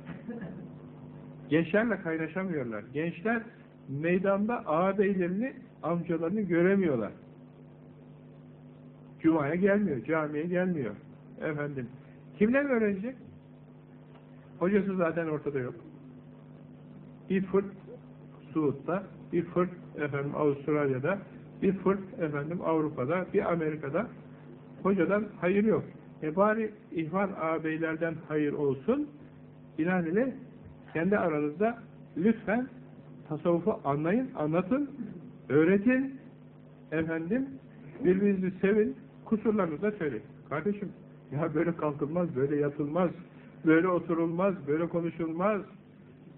Gençlerle kaynaşamıyorlar. Gençler meydanda ağabeylerini, amcalarını göremiyorlar. Cuma'ya gelmiyor, camiye gelmiyor. Efendim, kimden öğrenecek? Hocası zaten ortada yok. Bir fırt Suud'da, bir fırt efendim Avustralya'da, bir fırt efendim Avrupa'da, bir Amerika'da hocadan hayır yok. E bari ihvan ağabeylerden hayır olsun. Binaenaleyh kendi aranızda lütfen tasavvufu anlayın, anlatın, öğretin, efendim, birbirinizi sevin, kusurlarınızı da söyleyin. Kardeşim, ya böyle kalkılmaz, böyle yatılmaz, böyle oturulmaz, böyle konuşulmaz.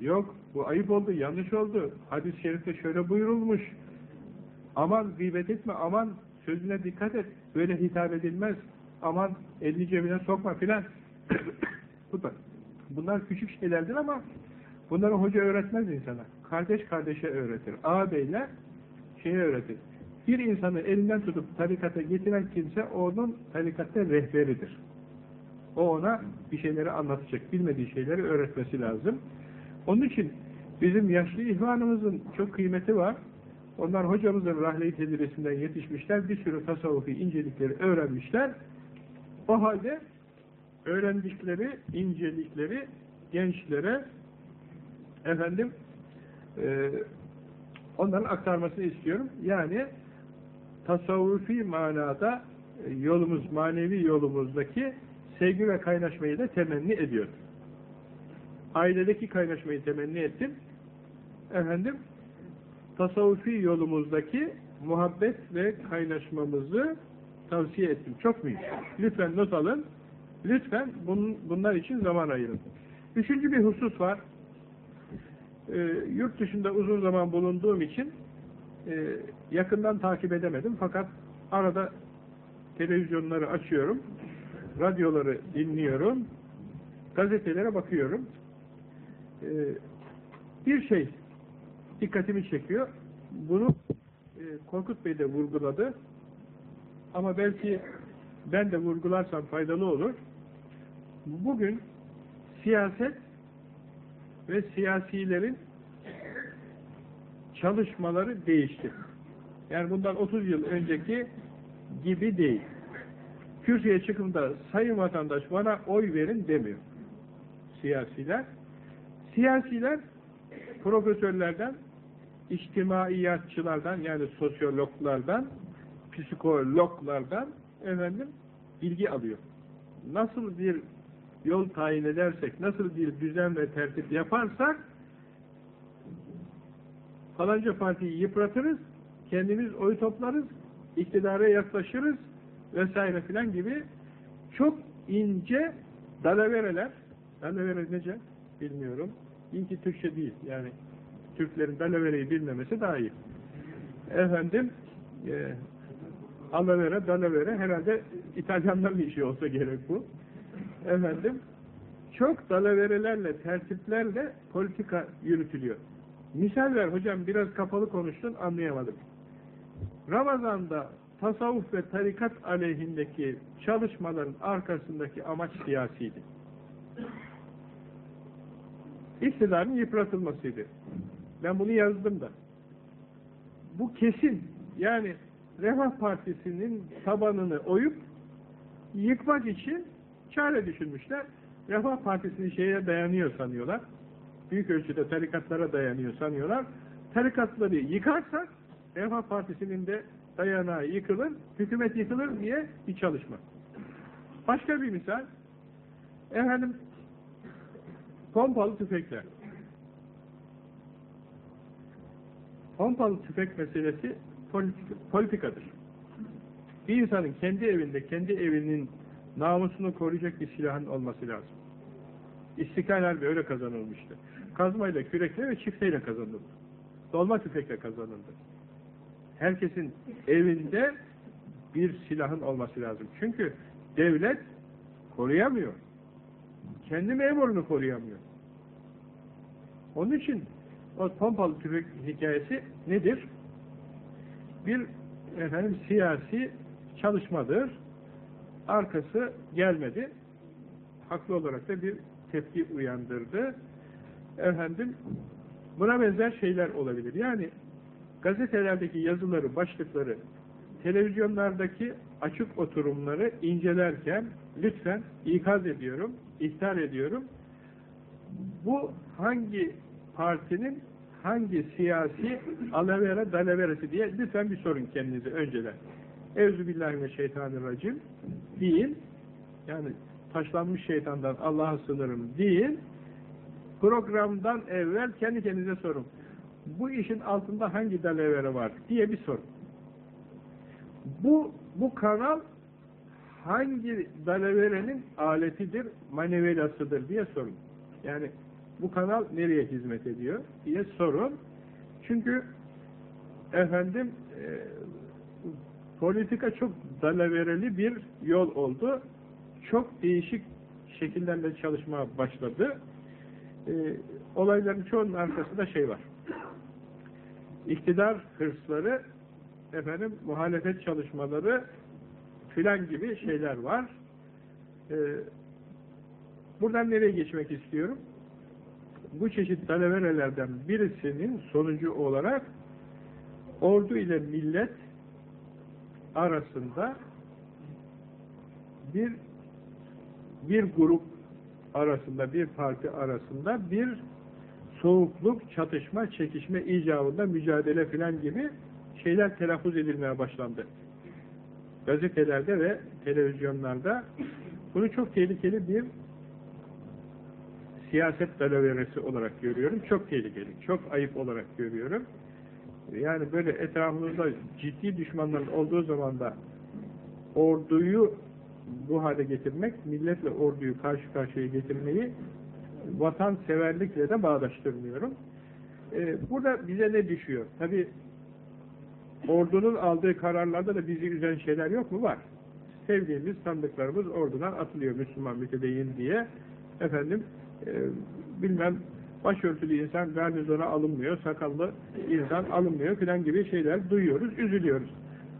Yok, bu ayıp oldu, yanlış oldu. Hadis-i şerifte şöyle buyurulmuş. Aman gıybet etme, aman sözüne dikkat et, böyle hitap edilmez. Aman elini cebine sokma filan. Bunlar küçük şeylerdir ama bunları hoca öğretmez insana. Kardeş kardeşe öğretir. Ağabeyler şeye öğretir. Bir insanı elinden tutup tarikata getiren kimse onun tarikatta rehberidir. O ona bir şeyleri anlatacak. Bilmediği şeyleri öğretmesi lazım. Onun için bizim yaşlı ihvanımızın çok kıymeti var. Onlar hocamızın rahle-i tedrisinden yetişmişler. Bir sürü tasavvufi incelikleri öğrenmişler. O halde öğrendikleri incelikleri gençlere efendim e, onların aktarmasını istiyorum. Yani tasavvufi manada e, yolumuz, manevi yolumuzdaki sevgi ve kaynaşmayı da temenni ediyor. Ailedeki kaynaşmayı temenni ettim. Efendim, tasavvufi yolumuzdaki muhabbet ve kaynaşmamızı tavsiye ettim. Çok mühim. Lütfen not alın. Lütfen bun, bunlar için zaman ayırın. Üçüncü bir husus var. Ee, yurt dışında uzun zaman bulunduğum için e, yakından takip edemedim. Fakat arada televizyonları açıyorum, radyoları dinliyorum, gazetelere bakıyorum. Ee, bir şey dikkatimi çekiyor. Bunu e, Korkut Bey de vurguladı. Ama belki ben de vurgularsam faydalı olur. Bugün siyaset ve siyasilerin çalışmaları değişti. Yani bundan 30 yıl önceki gibi değil. Kürsüye çıkıp da sayın vatandaş bana oy verin demiyor. Siyasiler. Siyasiler profesörlerden, içtimaiyatçılardan yani sosyologlardan, psikologlardan efendim bilgi alıyor. Nasıl bir yol tayin edersek, nasıl bir düzen ve tertip yaparsak falanca partiyi yıpratırız, kendimiz oy toplarız, iktidara yaklaşırız vesaire filan gibi çok ince dalavereler, dalavere nece bilmiyorum, İnki Türkçe değil, yani Türklerin dalavereyi bilmemesi daha iyi. Efendim, e, alavere, dalavere herhalde İtalyanların işi olsa gerek bu. Efendim, çok dalaverelerle, tertiplerle politika yürütülüyor. Misal ver hocam, biraz kapalı konuştun, anlayamadım. Ramazan'da tasavvuf ve tarikat aleyhindeki çalışmaların arkasındaki amaç siyasiydi. İktidarın yıpratılmasıydı. Ben bunu yazdım da. Bu kesin. Yani Refah Partisi'nin tabanını oyup yıkmak için çare düşünmüşler. Refah Partisi'nin şeye dayanıyor sanıyorlar. Büyük ölçüde tarikatlara dayanıyor sanıyorlar. Tarikatları yıkarsak Refah Partisi'nin de dayanağı yıkılır, hükümet yıkılır diye bir çalışma. Başka bir misal, efendim, pompalı tüfekler. Pompalı tüfek meselesi politik, politikadır. Bir insanın kendi evinde, kendi evinin namusunu koruyacak bir silahın olması lazım. İstiklal harbi öyle kazanılmıştı. Kazmayla, kürekle ve çifteyle kazanıldı. Dolma tüfekle kazanıldı. Herkesin evinde bir silahın olması lazım. Çünkü devlet koruyamıyor. Kendi memurunu koruyamıyor. Onun için O pompalı tüfek hikayesi nedir? Bir efendim siyasi çalışmadır. Arkası gelmedi. Haklı olarak da bir tepki uyandırdı. Efendim buna benzer şeyler olabilir. Yani gazetelerdeki yazıları, başlıkları, televizyonlardaki açık oturumları incelerken lütfen ikaz ediyorum, ihtar ediyorum. Bu hangi partinin hangi siyasi alavera dalaveresi diye lütfen bir sorun kendinize önceden. Euzubillahimineşşeytanirracim değil, yani taşlanmış şeytandan Allah'a sınırım değil, programdan evvel kendi kendinize sorun. Bu işin altında hangi dalavere var diye bir sorun. Bu, bu kanal hangi dalaverenin aletidir, manevelasıdır diye sorun. Yani bu kanal nereye hizmet ediyor diye sorun. Çünkü efendim e, politika çok dalavereli bir yol oldu. Çok değişik şekillerle çalışmaya başladı. E, olayların çoğunun arkasında şey var. İktidar hırsları efendim muhalefet çalışmaları filan gibi şeyler var. E, buradan nereye geçmek istiyorum? bu çeşit taleberelerden birisinin sonucu olarak ordu ile millet arasında bir bir grup arasında, bir parti arasında bir soğukluk, çatışma, çekişme icabında mücadele filan gibi şeyler telaffuz edilmeye başlandı. Gazetelerde ve televizyonlarda bunu çok tehlikeli bir siyaset dalaveresi olarak görüyorum. Çok tehlikeli, çok ayıp olarak görüyorum. Yani böyle etrafımızda ciddi düşmanların olduğu zaman da orduyu bu hale getirmek, milletle orduyu karşı karşıya getirmeyi vatanseverlikle de bağdaştırmıyorum. Ee, burada bize ne düşüyor? Tabi ordunun aldığı kararlarda da bizi üzen şeyler yok mu? Var. Sevdiğimiz sandıklarımız ordudan atılıyor Müslüman mütedeyyin diye. Efendim e, bilmem başörtülü insan garnizona alınmıyor, sakallı insan alınmıyor filan gibi şeyler duyuyoruz, üzülüyoruz.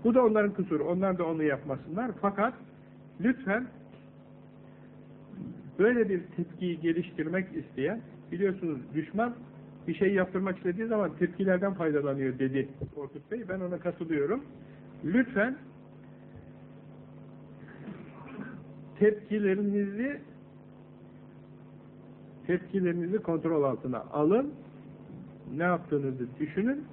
Bu da onların kusuru, onlar da onu yapmasınlar. Fakat lütfen böyle bir tepkiyi geliştirmek isteyen, biliyorsunuz düşman bir şey yaptırmak istediği zaman tepkilerden faydalanıyor dedi Korkut Bey. Ben ona katılıyorum. Lütfen tepkilerinizi tepkilerinizi kontrol altına alın, ne yaptığınızı düşünün,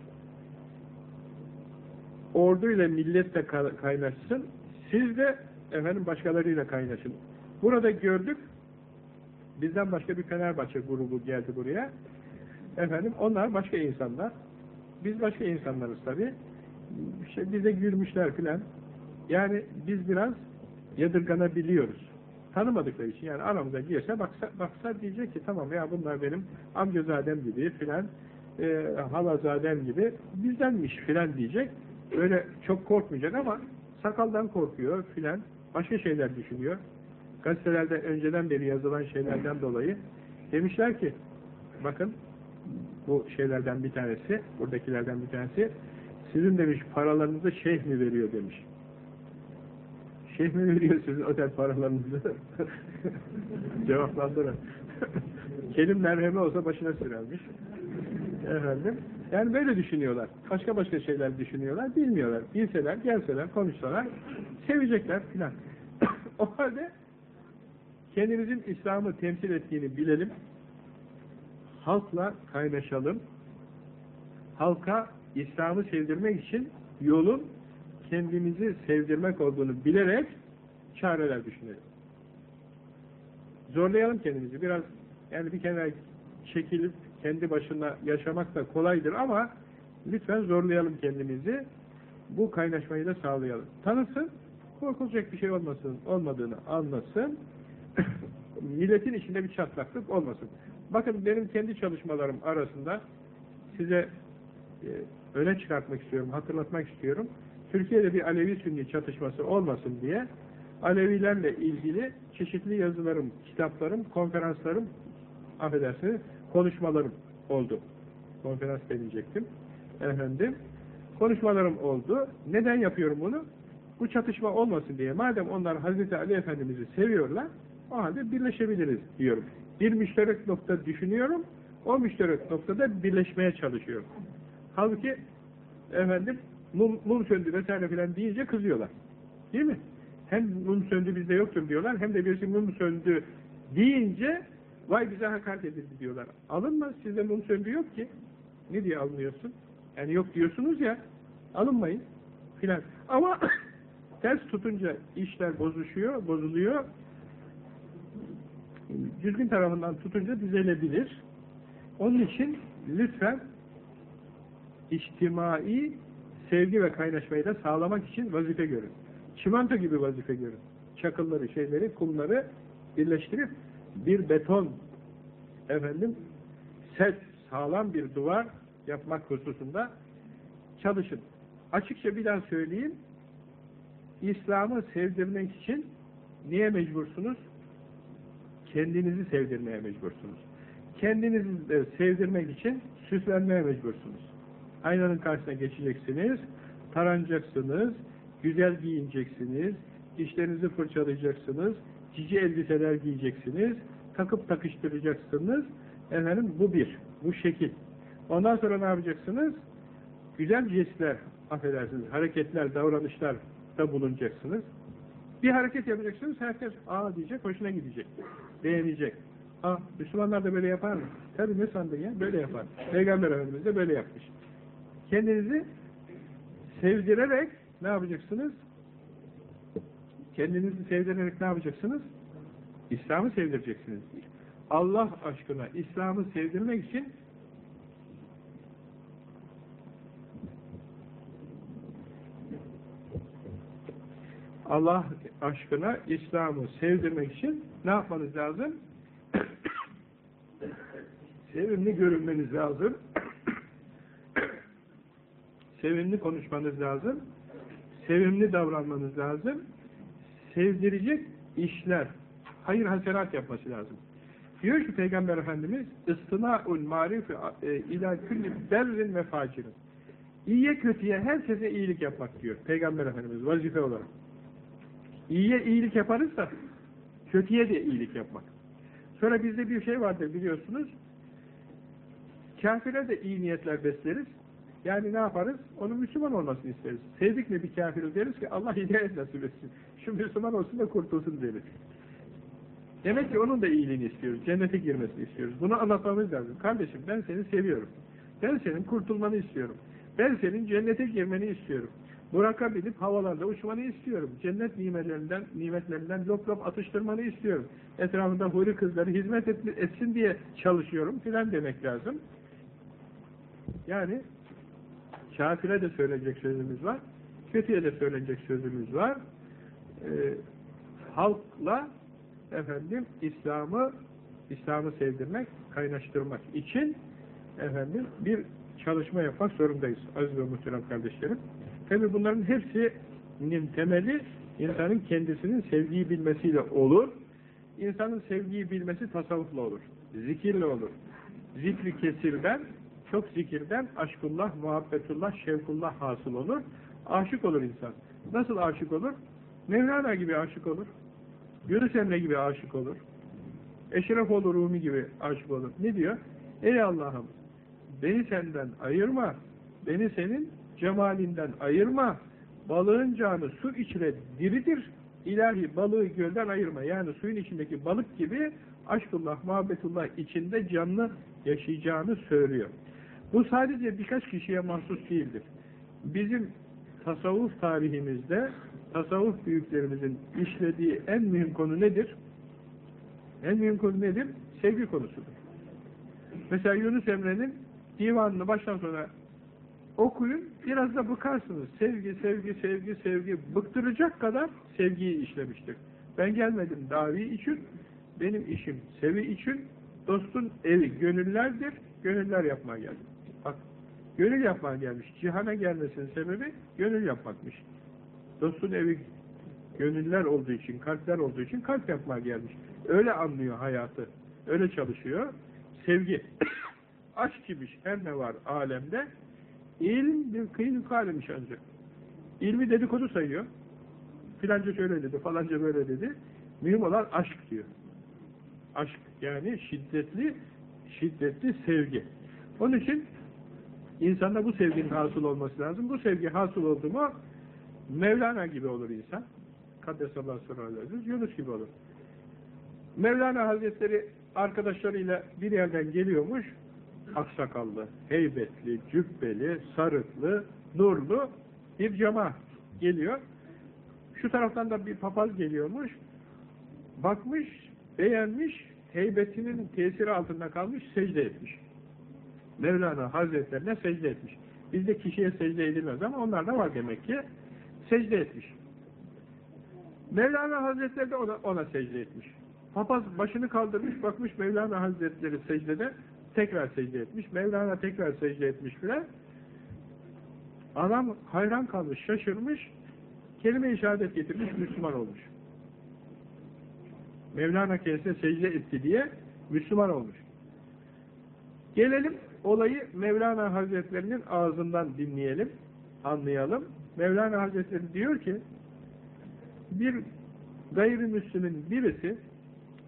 ordu ile milletle kaynaşsın, siz de efendim başkalarıyla kaynaşın. Burada gördük, bizden başka bir Fenerbahçe grubu geldi buraya, efendim onlar başka insanlar, biz başka insanlarız tabi, işte bize gülmüşler filan, yani biz biraz yadırganabiliyoruz tanımadıkları için yani aramıza girse baksa, baksa diyecek ki tamam ya bunlar benim amcazadem gibi filan e, halazadem gibi bizdenmiş filan diyecek. Öyle çok korkmayacak ama sakaldan korkuyor filan başka şeyler düşünüyor. Gazetelerde önceden beri yazılan şeylerden dolayı demişler ki bakın bu şeylerden bir tanesi buradakilerden bir tanesi sizin demiş paralarınızı şeyh mi veriyor demiş. Şeyh mi veriyor sizin otel paralarınızı? Cevaplandırın. Kelim merhemi olsa başına sürermiş. Efendim. Yani böyle düşünüyorlar. Başka başka şeyler düşünüyorlar. Bilmiyorlar. Bilseler, gelseler, konuşsalar sevecekler filan. o halde kendimizin İslam'ı temsil ettiğini bilelim. Halkla kaynaşalım. Halka İslam'ı sevdirmek için yolun kendimizi sevdirmek olduğunu bilerek çareler düşünelim. Zorlayalım kendimizi. Biraz yani bir kenara çekilip kendi başına yaşamak da kolaydır ama lütfen zorlayalım kendimizi. Bu kaynaşmayı da sağlayalım. Tanısın, korkulacak bir şey olmasın, olmadığını anlasın. Milletin içinde bir çatlaklık olmasın. Bakın benim kendi çalışmalarım arasında size e, öne çıkartmak istiyorum, hatırlatmak istiyorum. Türkiye'de bir Alevi-Sünni çatışması olmasın diye Alevilerle ilgili çeşitli yazılarım, kitaplarım, konferanslarım, affedersiniz, konuşmalarım oldu. konferans deneyecektim. Efendim, konuşmalarım oldu. Neden yapıyorum bunu? Bu çatışma olmasın diye. Madem onlar Hazreti Ali Efendimiz'i seviyorlar, o halde birleşebiliriz diyorum. Bir müşterek nokta düşünüyorum, o müşterek noktada birleşmeye çalışıyorum. Halbuki efendim mum, mum söndü vesaire filan deyince kızıyorlar. Değil mi? Hem mum söndü bizde yoktur diyorlar, hem de birisi mum söndü deyince vay bize hakaret edildi diyorlar. Alınma, sizde mum söndü yok ki. Ne diye almıyorsun? Yani yok diyorsunuz ya, alınmayın filan. Ama ters tutunca işler bozuşuyor, bozuluyor. Düzgün tarafından tutunca düzelebilir. Onun için lütfen içtimai sevgi ve kaynaşmayı da sağlamak için vazife görün. Çimento gibi vazife görün. Çakılları, şeyleri, kumları birleştirip bir beton efendim set, sağlam bir duvar yapmak hususunda çalışın. Açıkça bir daha söyleyeyim. İslam'ı sevdirmek için niye mecbursunuz? Kendinizi sevdirmeye mecbursunuz. Kendinizi sevdirmek için süslenmeye mecbursunuz. Aynanın karşısına geçeceksiniz, taranacaksınız, güzel giyineceksiniz, dişlerinizi fırçalayacaksınız, cici elbiseler giyeceksiniz, takıp takıştıracaksınız. Efendim bu bir, bu şekil. Ondan sonra ne yapacaksınız? Güzel jestler, affedersiniz, hareketler, davranışlar da bulunacaksınız. Bir hareket yapacaksınız, herkes aa diyecek, hoşuna gidecek, beğenecek. Aa, Müslümanlar da böyle yapar mı? Tabii ne sandın ya? Böyle yapar. Peygamber Efendimiz de böyle yapmış. Kendinizi sevdirerek ne yapacaksınız? Kendinizi sevdirerek ne yapacaksınız? İslam'ı sevdireceksiniz. Allah aşkına İslam'ı sevdirmek için Allah aşkına İslam'ı sevdirmek için ne yapmanız lazım? Sevimli görünmeniz lazım. Sevimli konuşmanız lazım. Sevimli davranmanız lazım. Sevdirecek işler, hayır hasenat yapması lazım. Diyor ki Peygamber Efendimiz ıstına'ul marifi e, ila külli berrin ve facirin. İyiye kötüye herkese iyilik yapmak diyor Peygamber Efendimiz vazife olarak. İyiye iyilik yaparız da kötüye de iyilik yapmak. Sonra bizde bir şey vardır biliyorsunuz. Kafire de iyi niyetler besleriz. Yani ne yaparız? Onun Müslüman olmasını isteriz. Sevdik mi bir kafiri deriz ki Allah hidayet nasip etsin. Şu Müslüman olsun da kurtulsun deriz. Demek ki onun da iyiliğini istiyoruz. Cennete girmesini istiyoruz. Bunu anlatmamız lazım. Kardeşim ben seni seviyorum. Ben senin kurtulmanı istiyorum. Ben senin cennete girmeni istiyorum. Buraka binip havalarda uçmanı istiyorum. Cennet nimetlerinden, nimetlerinden lop lop atıştırmanı istiyorum. Etrafında huri kızları hizmet et, etsin diye çalışıyorum filan demek lazım. Yani kafire de söyleyecek sözümüz var. Kötüye de söyleyecek sözümüz var. Ee, halkla efendim İslam'ı İslam'ı sevdirmek, kaynaştırmak için efendim bir çalışma yapmak zorundayız aziz ve muhterem kardeşlerim. Tabi bunların hepsinin temeli insanın kendisinin sevgiyi bilmesiyle olur. İnsanın sevgiyi bilmesi tasavvufla olur. Zikirle olur. Zikri kesirden, çok zikirden aşkullah, muhabbetullah, şevkullah hasıl olur. Aşık olur insan. Nasıl aşık olur? Mevlana gibi aşık olur. Yunus Emre gibi aşık olur. Eşrefoğlu Rumi gibi aşık olur. Ne diyor? Ey Allah'ım beni senden ayırma, beni senin cemalinden ayırma, balığın canı su içre diridir, ilahi balığı gölden ayırma. Yani suyun içindeki balık gibi aşkullah, muhabbetullah içinde canlı yaşayacağını söylüyor. Bu sadece birkaç kişiye mahsus değildir. Bizim tasavvuf tarihimizde tasavvuf büyüklerimizin işlediği en mühim konu nedir? En mühim konu nedir? Sevgi konusudur. Mesela Yunus Emre'nin divanını baştan sona okuyun, biraz da bıkarsınız. Sevgi, sevgi, sevgi, sevgi, bıktıracak kadar sevgiyi işlemiştir. Ben gelmedim davi için, benim işim sevi için, dostun evi gönüllerdir, gönüller yapmaya geldim. Bak, gönül yapmaya gelmiş. Cihana gelmesinin sebebi gönül yapmakmış. Dostun evi gönüller olduğu için, kalpler olduğu için kalp yapmaya gelmiş. Öyle anlıyor hayatı. Öyle çalışıyor. Sevgi. aşk imiş her ne var alemde ilm bir kıyım kalimiş ancak. İlmi dedikodu sayıyor. Filanca şöyle dedi, falanca böyle dedi. Mühim olan aşk diyor. Aşk yani şiddetli şiddetli sevgi. Onun için insanda bu sevginin hasıl olması lazım. Bu sevgi hasıl oldu mu Mevlana gibi olur insan. Kaddesallahu sallallahu Yunus gibi olur. Mevlana Hazretleri arkadaşlarıyla bir yerden geliyormuş. Aksakallı, heybetli, cübbeli, sarıklı, nurlu bir cemaat geliyor. Şu taraftan da bir papaz geliyormuş. Bakmış, beğenmiş, heybetinin tesiri altında kalmış, secde etmiş. Mevlana Hazretlerine secde etmiş. Bizde kişiye secde edilmez ama onlarda var demek ki. Secde etmiş. Mevlana Hazretleri de ona, ona secde etmiş. Papaz başını kaldırmış, bakmış Mevlana Hazretleri secdede, tekrar secde etmiş. Mevlana tekrar secde etmiş filan. Adam hayran kalmış, şaşırmış, kelime-i şehadet getirmiş, Müslüman olmuş. Mevlana kendisine secde etti diye Müslüman olmuş. Gelelim olayı Mevlana Hazretlerinin ağzından dinleyelim, anlayalım. Mevlana Hazretleri diyor ki, bir gayrimüslimin birisi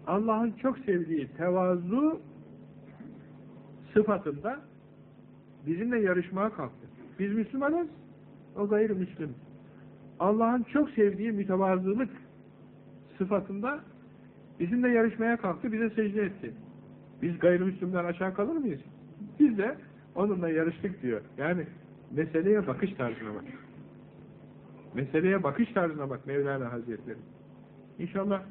Allah'ın çok sevdiği tevazu sıfatında bizimle yarışmaya kalktı. Biz Müslümanız, o gayrimüslim. Allah'ın çok sevdiği mütevazılık sıfatında bizimle yarışmaya kalktı, bize secde etti. Biz gayrimüslimden aşağı kalır mıyız? Biz de onunla yarıştık diyor. Yani meseleye bakış tarzına bak. Meseleye bakış tarzına bak Mevlana Hazretleri. İnşallah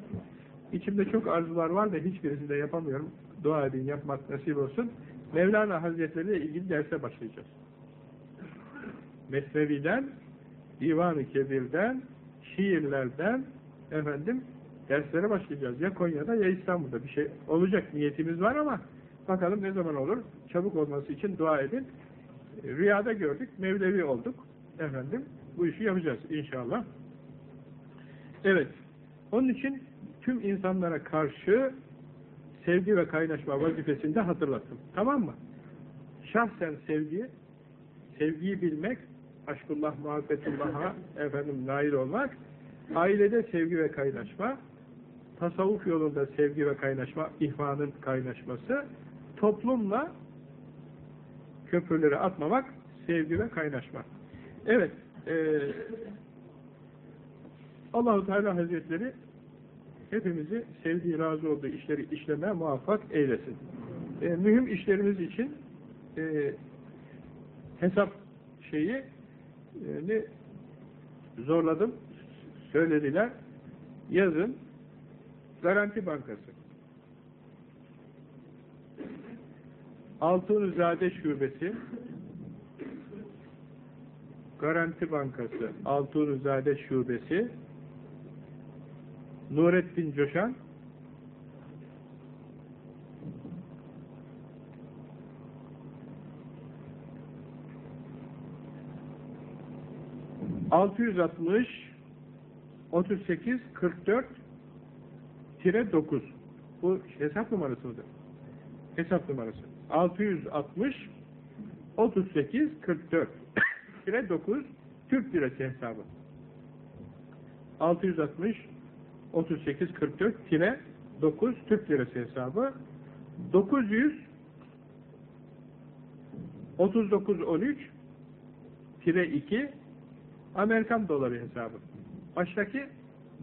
içimde çok arzular var da hiçbirisini de yapamıyorum. Dua edin yapmak nasip olsun. Mevlana Hazretleri ile ilgili derse başlayacağız. Mesnevi'den, Divan-ı Kebir'den, şiirlerden efendim derslere başlayacağız. Ya Konya'da ya İstanbul'da bir şey olacak niyetimiz var ama bakalım ne zaman olur. Çabuk olması için dua edin. Rüyada gördük, Mevlevi olduk. Efendim bu işi yapacağız inşallah. Evet. Onun için tüm insanlara karşı sevgi ve kaynaşma vazifesini de hatırlattım. Tamam mı? Şahsen sevgi, sevgiyi bilmek, aşkullah, muhabbetullah'a efendim nail olmak, ailede sevgi ve kaynaşma, tasavvuf yolunda sevgi ve kaynaşma, ihvanın kaynaşması, toplumla köprüleri atmamak, sevgi ve kaynaşma. Evet, e, Allahu Teala Hazretleri hepimizi sevdiği, razı olduğu işleri işlemeye muvaffak eylesin. E, mühim işlerimiz için e, hesap şeyi e, zorladım, söylediler. Yazın Garanti Bankası Altunizade Şubesi Garanti Bankası Altunizade Şubesi Nurettin Coşan altı yüz altmış otuz sekiz kırk dört tire dokuz bu hesap numarası mıdır? hesap numarası 660 38 44 tire 9 Türk lirası hesabı 660 38 44 tire 9 Türk lirası hesabı 900 39 13 tire 2 Amerikan doları hesabı. Baştaki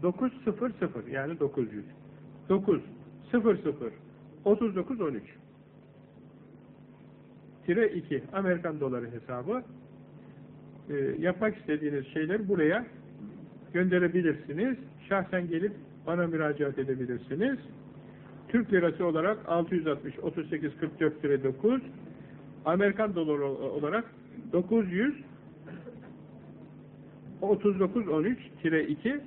900 yani 900. 9 00 39 13 tire 2 Amerikan doları hesabı e, yapmak istediğiniz şeyler buraya gönderebilirsiniz. Şahsen gelip bana müracaat edebilirsiniz. Türk lirası olarak 660 38 44 lira 9 Amerikan doları olarak 900 39 13 tire 2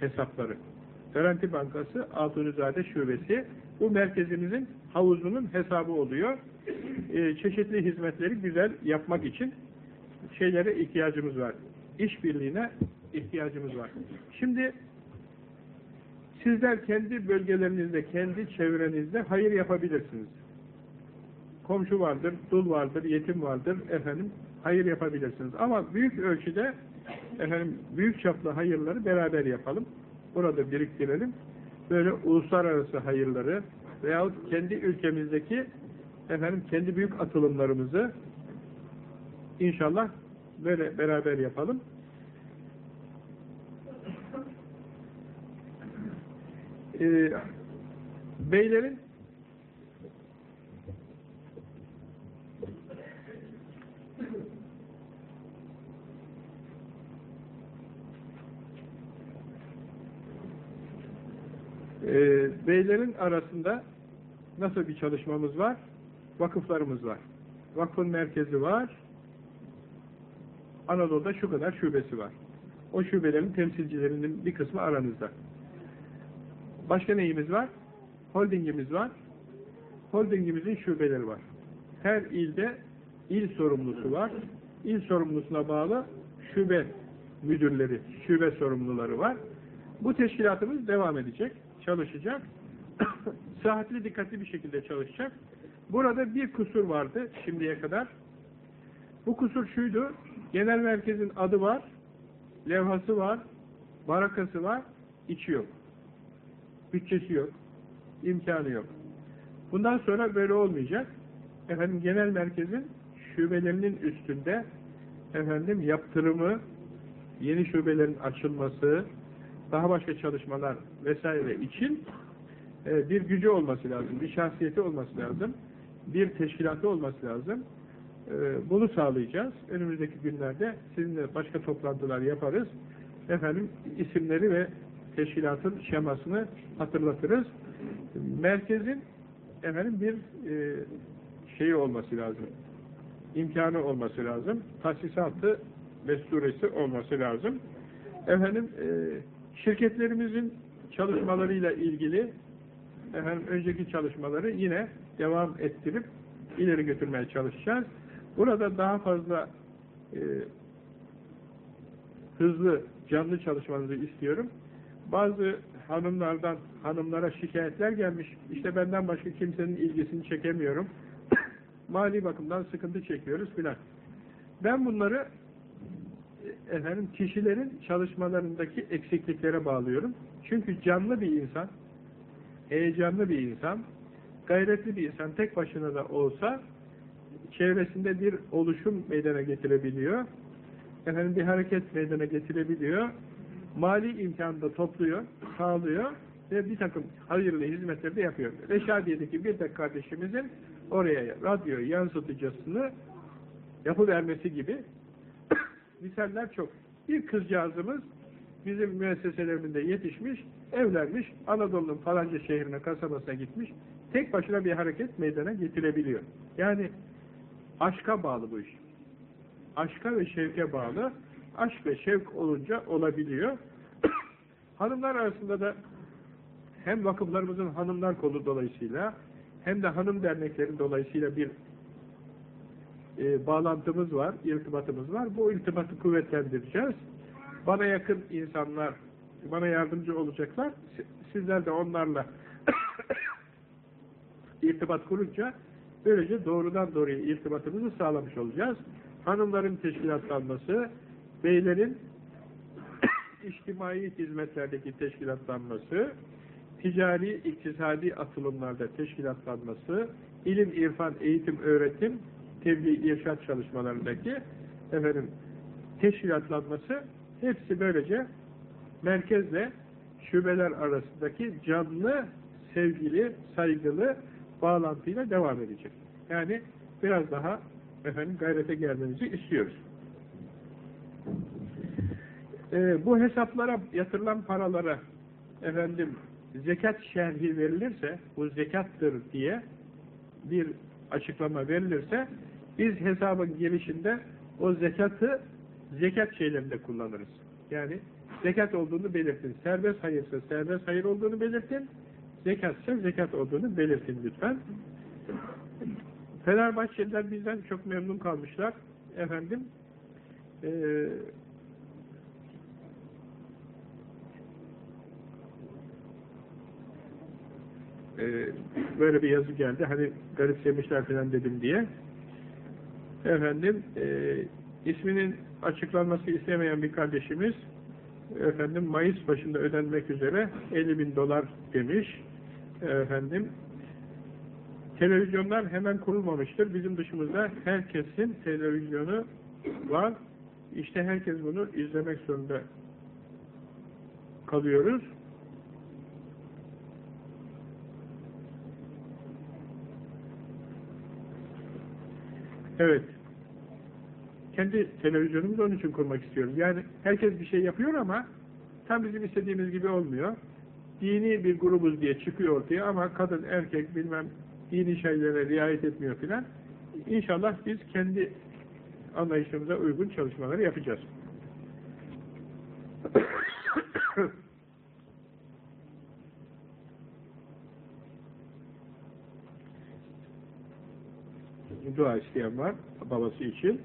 hesapları. Garanti Bankası Altunizade Şubesi bu merkezimizin havuzunun hesabı oluyor. Ee, çeşitli hizmetleri güzel yapmak için şeylere ihtiyacımız var. İşbirliğine ihtiyacımız var. Şimdi sizler kendi bölgelerinizde, kendi çevrenizde hayır yapabilirsiniz. komşu vardır, dul vardır, yetim vardır, efendim hayır yapabilirsiniz. Ama büyük ölçüde efendim büyük çaplı hayırları beraber yapalım. Burada biriktirelim. Böyle uluslararası hayırları veyahut kendi ülkemizdeki efendim kendi büyük atılımlarımızı inşallah böyle beraber yapalım. Ee, beylerin e, beylerin arasında nasıl bir çalışmamız var? Vakıflarımız var. Vakfın merkezi var. Anadolu'da şu kadar şubesi var. O şubelerin temsilcilerinin bir kısmı aranızda. Başka neyimiz var? Holdingimiz var. Holdingimizin şubeleri var. Her ilde il sorumlusu var. İl sorumlusuna bağlı şube müdürleri, şube sorumluları var. Bu teşkilatımız devam edecek, çalışacak. Sıhhatli, dikkatli bir şekilde çalışacak. Burada bir kusur vardı şimdiye kadar. Bu kusur şuydu, genel merkezin adı var, levhası var, barakası var, içi yok. Bütçesi yok, imkanı yok. Bundan sonra böyle olmayacak. Efendim genel merkezin şubelerinin üstünde efendim yaptırımı, yeni şubelerin açılması, daha başka çalışmalar vesaire için e, bir gücü olması lazım, bir şahsiyeti olması lazım, bir teşkilatı olması lazım. E, bunu sağlayacağız. Önümüzdeki günlerde sizinle başka toplantılar yaparız. Efendim isimleri ve teşkilatın şemasını hatırlatırız. Merkezin efendim bir e, şeyi olması lazım. imkanı olması lazım. Tasisatı ve suresi olması lazım. Efendim e, şirketlerimizin çalışmalarıyla ilgili efendim önceki çalışmaları yine devam ettirip ileri götürmeye çalışacağız. Burada daha fazla e, hızlı, canlı çalışmanızı istiyorum. Bazı hanımlardan, hanımlara şikayetler gelmiş. İşte benden başka kimsenin ilgisini çekemiyorum. Mali bakımdan sıkıntı çekiyoruz filan. Ben bunları efendim kişilerin çalışmalarındaki eksikliklere bağlıyorum. Çünkü canlı bir insan, heyecanlı bir insan, gayretli bir insan tek başına da olsa çevresinde bir oluşum meydana getirebiliyor. Efendim bir hareket meydana getirebiliyor. Mali imkanı da topluyor, sağlıyor ve bir takım hayırlı hizmetleri de yapıyor. Reşadiye'deki bir tek kardeşimizin oraya radyo yansıtıcısını yapıvermesi gibi misaller çok. Bir kızcağızımız bizim müesseselerimizde yetişmiş, evlenmiş, Anadolu'nun falanca şehrine, kasabasına gitmiş, tek başına bir hareket meydana getirebiliyor. Yani aşka bağlı bu iş. Aşka ve şevke bağlı. Aşk ve şevk olunca olabiliyor. Hanımlar arasında da hem vakıflarımızın hanımlar kolu dolayısıyla hem de hanım derneklerin dolayısıyla bir e, bağlantımız var, irtibatımız var. Bu irtibatı kuvvetlendireceğiz. Bana yakın insanlar, bana yardımcı olacaklar. Sizler de onlarla irtibat kurunca böylece doğrudan doğruya irtibatımızı sağlamış olacağız. Hanımların teşkilatlanması, beylerin içtimai hizmetlerdeki teşkilatlanması, ticari, iktisadi atılımlarda teşkilatlanması, ilim, irfan, eğitim, öğretim, tebliğ, irşat çalışmalarındaki efendim teşkilatlanması hepsi böylece merkezle şubeler arasındaki canlı, sevgili, saygılı bağlantıyla devam edecek. Yani biraz daha efendim gayrete gelmemizi istiyoruz. Ee, bu hesaplara yatırılan paralara efendim zekat şerhi verilirse bu zekattır diye bir açıklama verilirse biz hesabın girişinde o zekatı zekat şeylerinde kullanırız. Yani zekat olduğunu belirtin. Serbest hayırsa serbest hayır olduğunu belirtin. Zekatsa zekat olduğunu belirtin lütfen. Fenerbahçeliler bizden çok memnun kalmışlar. Efendim ee, e, böyle bir yazı geldi. Hani garipsemişler falan dedim diye. Efendim e, isminin açıklanması istemeyen bir kardeşimiz efendim Mayıs başında ödenmek üzere 50 bin dolar demiş. Efendim televizyonlar hemen kurulmamıştır. Bizim dışımızda herkesin televizyonu var. İşte herkes bunu izlemek zorunda kalıyoruz. Evet. Kendi televizyonumuzu onun için kurmak istiyoruz. Yani herkes bir şey yapıyor ama tam bizim istediğimiz gibi olmuyor. Dini bir grubuz diye çıkıyor ortaya ama kadın, erkek bilmem dini şeylere riayet etmiyor filan. İnşallah biz kendi anlayışımıza uygun çalışmaları yapacağız. Dua isteyen var babası için.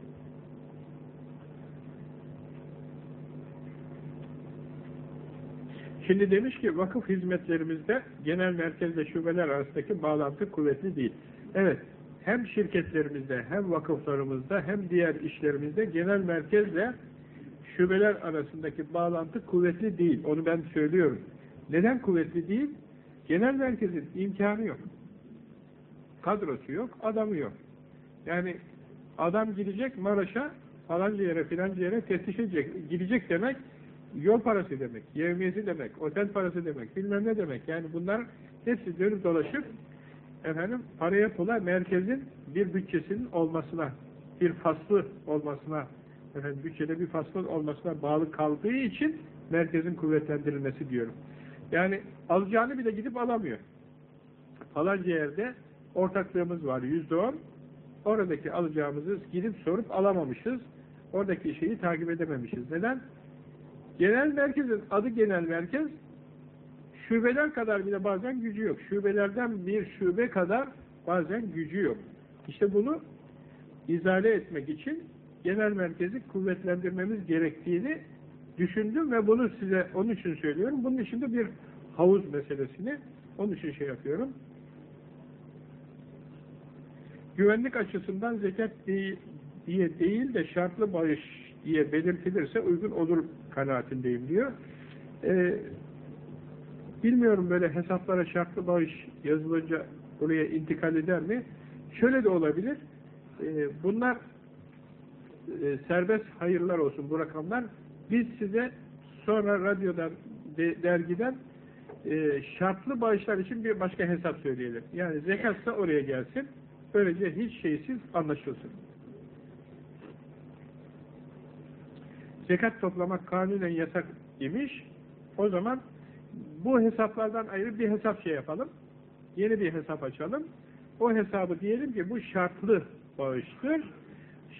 Şimdi demiş ki vakıf hizmetlerimizde genel merkezle şubeler arasındaki bağlantı kuvvetli değil. Evet, hem şirketlerimizde hem vakıflarımızda hem diğer işlerimizde genel merkezle şubeler arasındaki bağlantı kuvvetli değil. Onu ben söylüyorum. Neden kuvvetli değil? Genel merkezin imkanı yok. Kadrosu yok, adamı yok. Yani adam gidecek Maraş'a falanca yere filanca yere teftiş edecek. Gidecek demek yol parası demek, yevmiyesi demek, otel parası demek, bilmem ne demek. Yani bunlar hepsi dönüp dolaşıp efendim paraya pula merkezin bir bütçesinin olmasına, bir faslı olmasına, efendim bütçede bir faslı olmasına bağlı kaldığı için merkezin kuvvetlendirilmesi diyorum. Yani alacağını bile gidip alamıyor. Falanca yerde ortaklığımız var yüzde on, oradaki alacağımızı gidip sorup alamamışız. Oradaki şeyi takip edememişiz. Neden? Genel merkezin adı genel merkez, şubeler kadar bile bazen gücü yok. Şubelerden bir şube kadar bazen gücü yok. İşte bunu izale etmek için genel merkezi kuvvetlendirmemiz gerektiğini düşündüm ve bunu size onun için söylüyorum. Bunun içinde bir havuz meselesini onun için şey yapıyorum. Güvenlik açısından zekat diye değil de şartlı bağış diye belirtilirse uygun olur kanaatindeyim diyor. Ee, bilmiyorum böyle hesaplara şartlı bağış yazılınca buraya intikal eder mi? Şöyle de olabilir. Ee, bunlar e, serbest hayırlar olsun bu rakamlar. Biz size sonra radyodan, de, dergiden e, şartlı bağışlar için bir başka hesap söyleyelim. Yani zekatsa oraya gelsin. Böylece hiç şeysiz anlaşılsın. Zekat toplamak kanunen yasak imiş. O zaman bu hesaplardan ayrı bir hesap şey yapalım. Yeni bir hesap açalım. O hesabı diyelim ki bu şartlı bağıştır.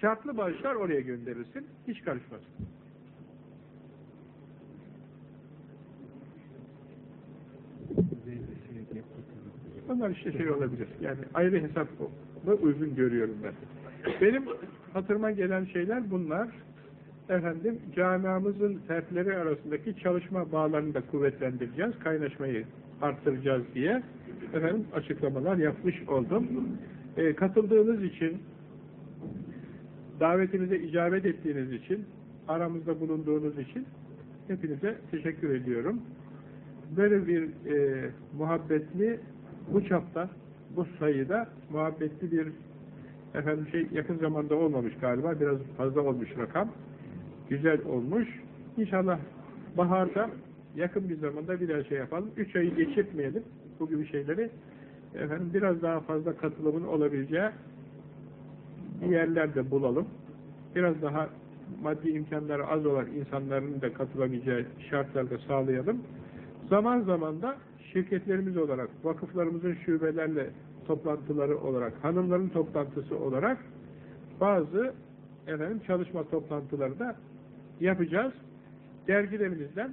Şartlı bağışlar oraya gönderilsin. Hiç karışmasın. Onlar işte şey olabilir. Yani ayrı hesap uygun görüyorum ben. Benim hatırıma gelen şeyler bunlar efendim camiamızın fertleri arasındaki çalışma bağlarını da kuvvetlendireceğiz, kaynaşmayı arttıracağız diye efendim açıklamalar yapmış oldum. E, katıldığınız için, davetimize icabet ettiğiniz için, aramızda bulunduğunuz için hepinize teşekkür ediyorum. Böyle bir e, muhabbetli bu çapta, bu sayıda muhabbetli bir efendim şey yakın zamanda olmamış galiba, biraz fazla olmuş rakam güzel olmuş. İnşallah baharda yakın bir zamanda bir daha şey yapalım. Üç ayı geçirtmeyelim bu gibi şeyleri. Efendim biraz daha fazla katılımın olabileceği yerlerde bulalım. Biraz daha maddi imkanları az olan insanların da katılabileceği şartlarda sağlayalım. Zaman zaman da şirketlerimiz olarak, vakıflarımızın şubelerle toplantıları olarak, hanımların toplantısı olarak bazı efendim çalışma toplantıları da yapacağız. Dergilerimizden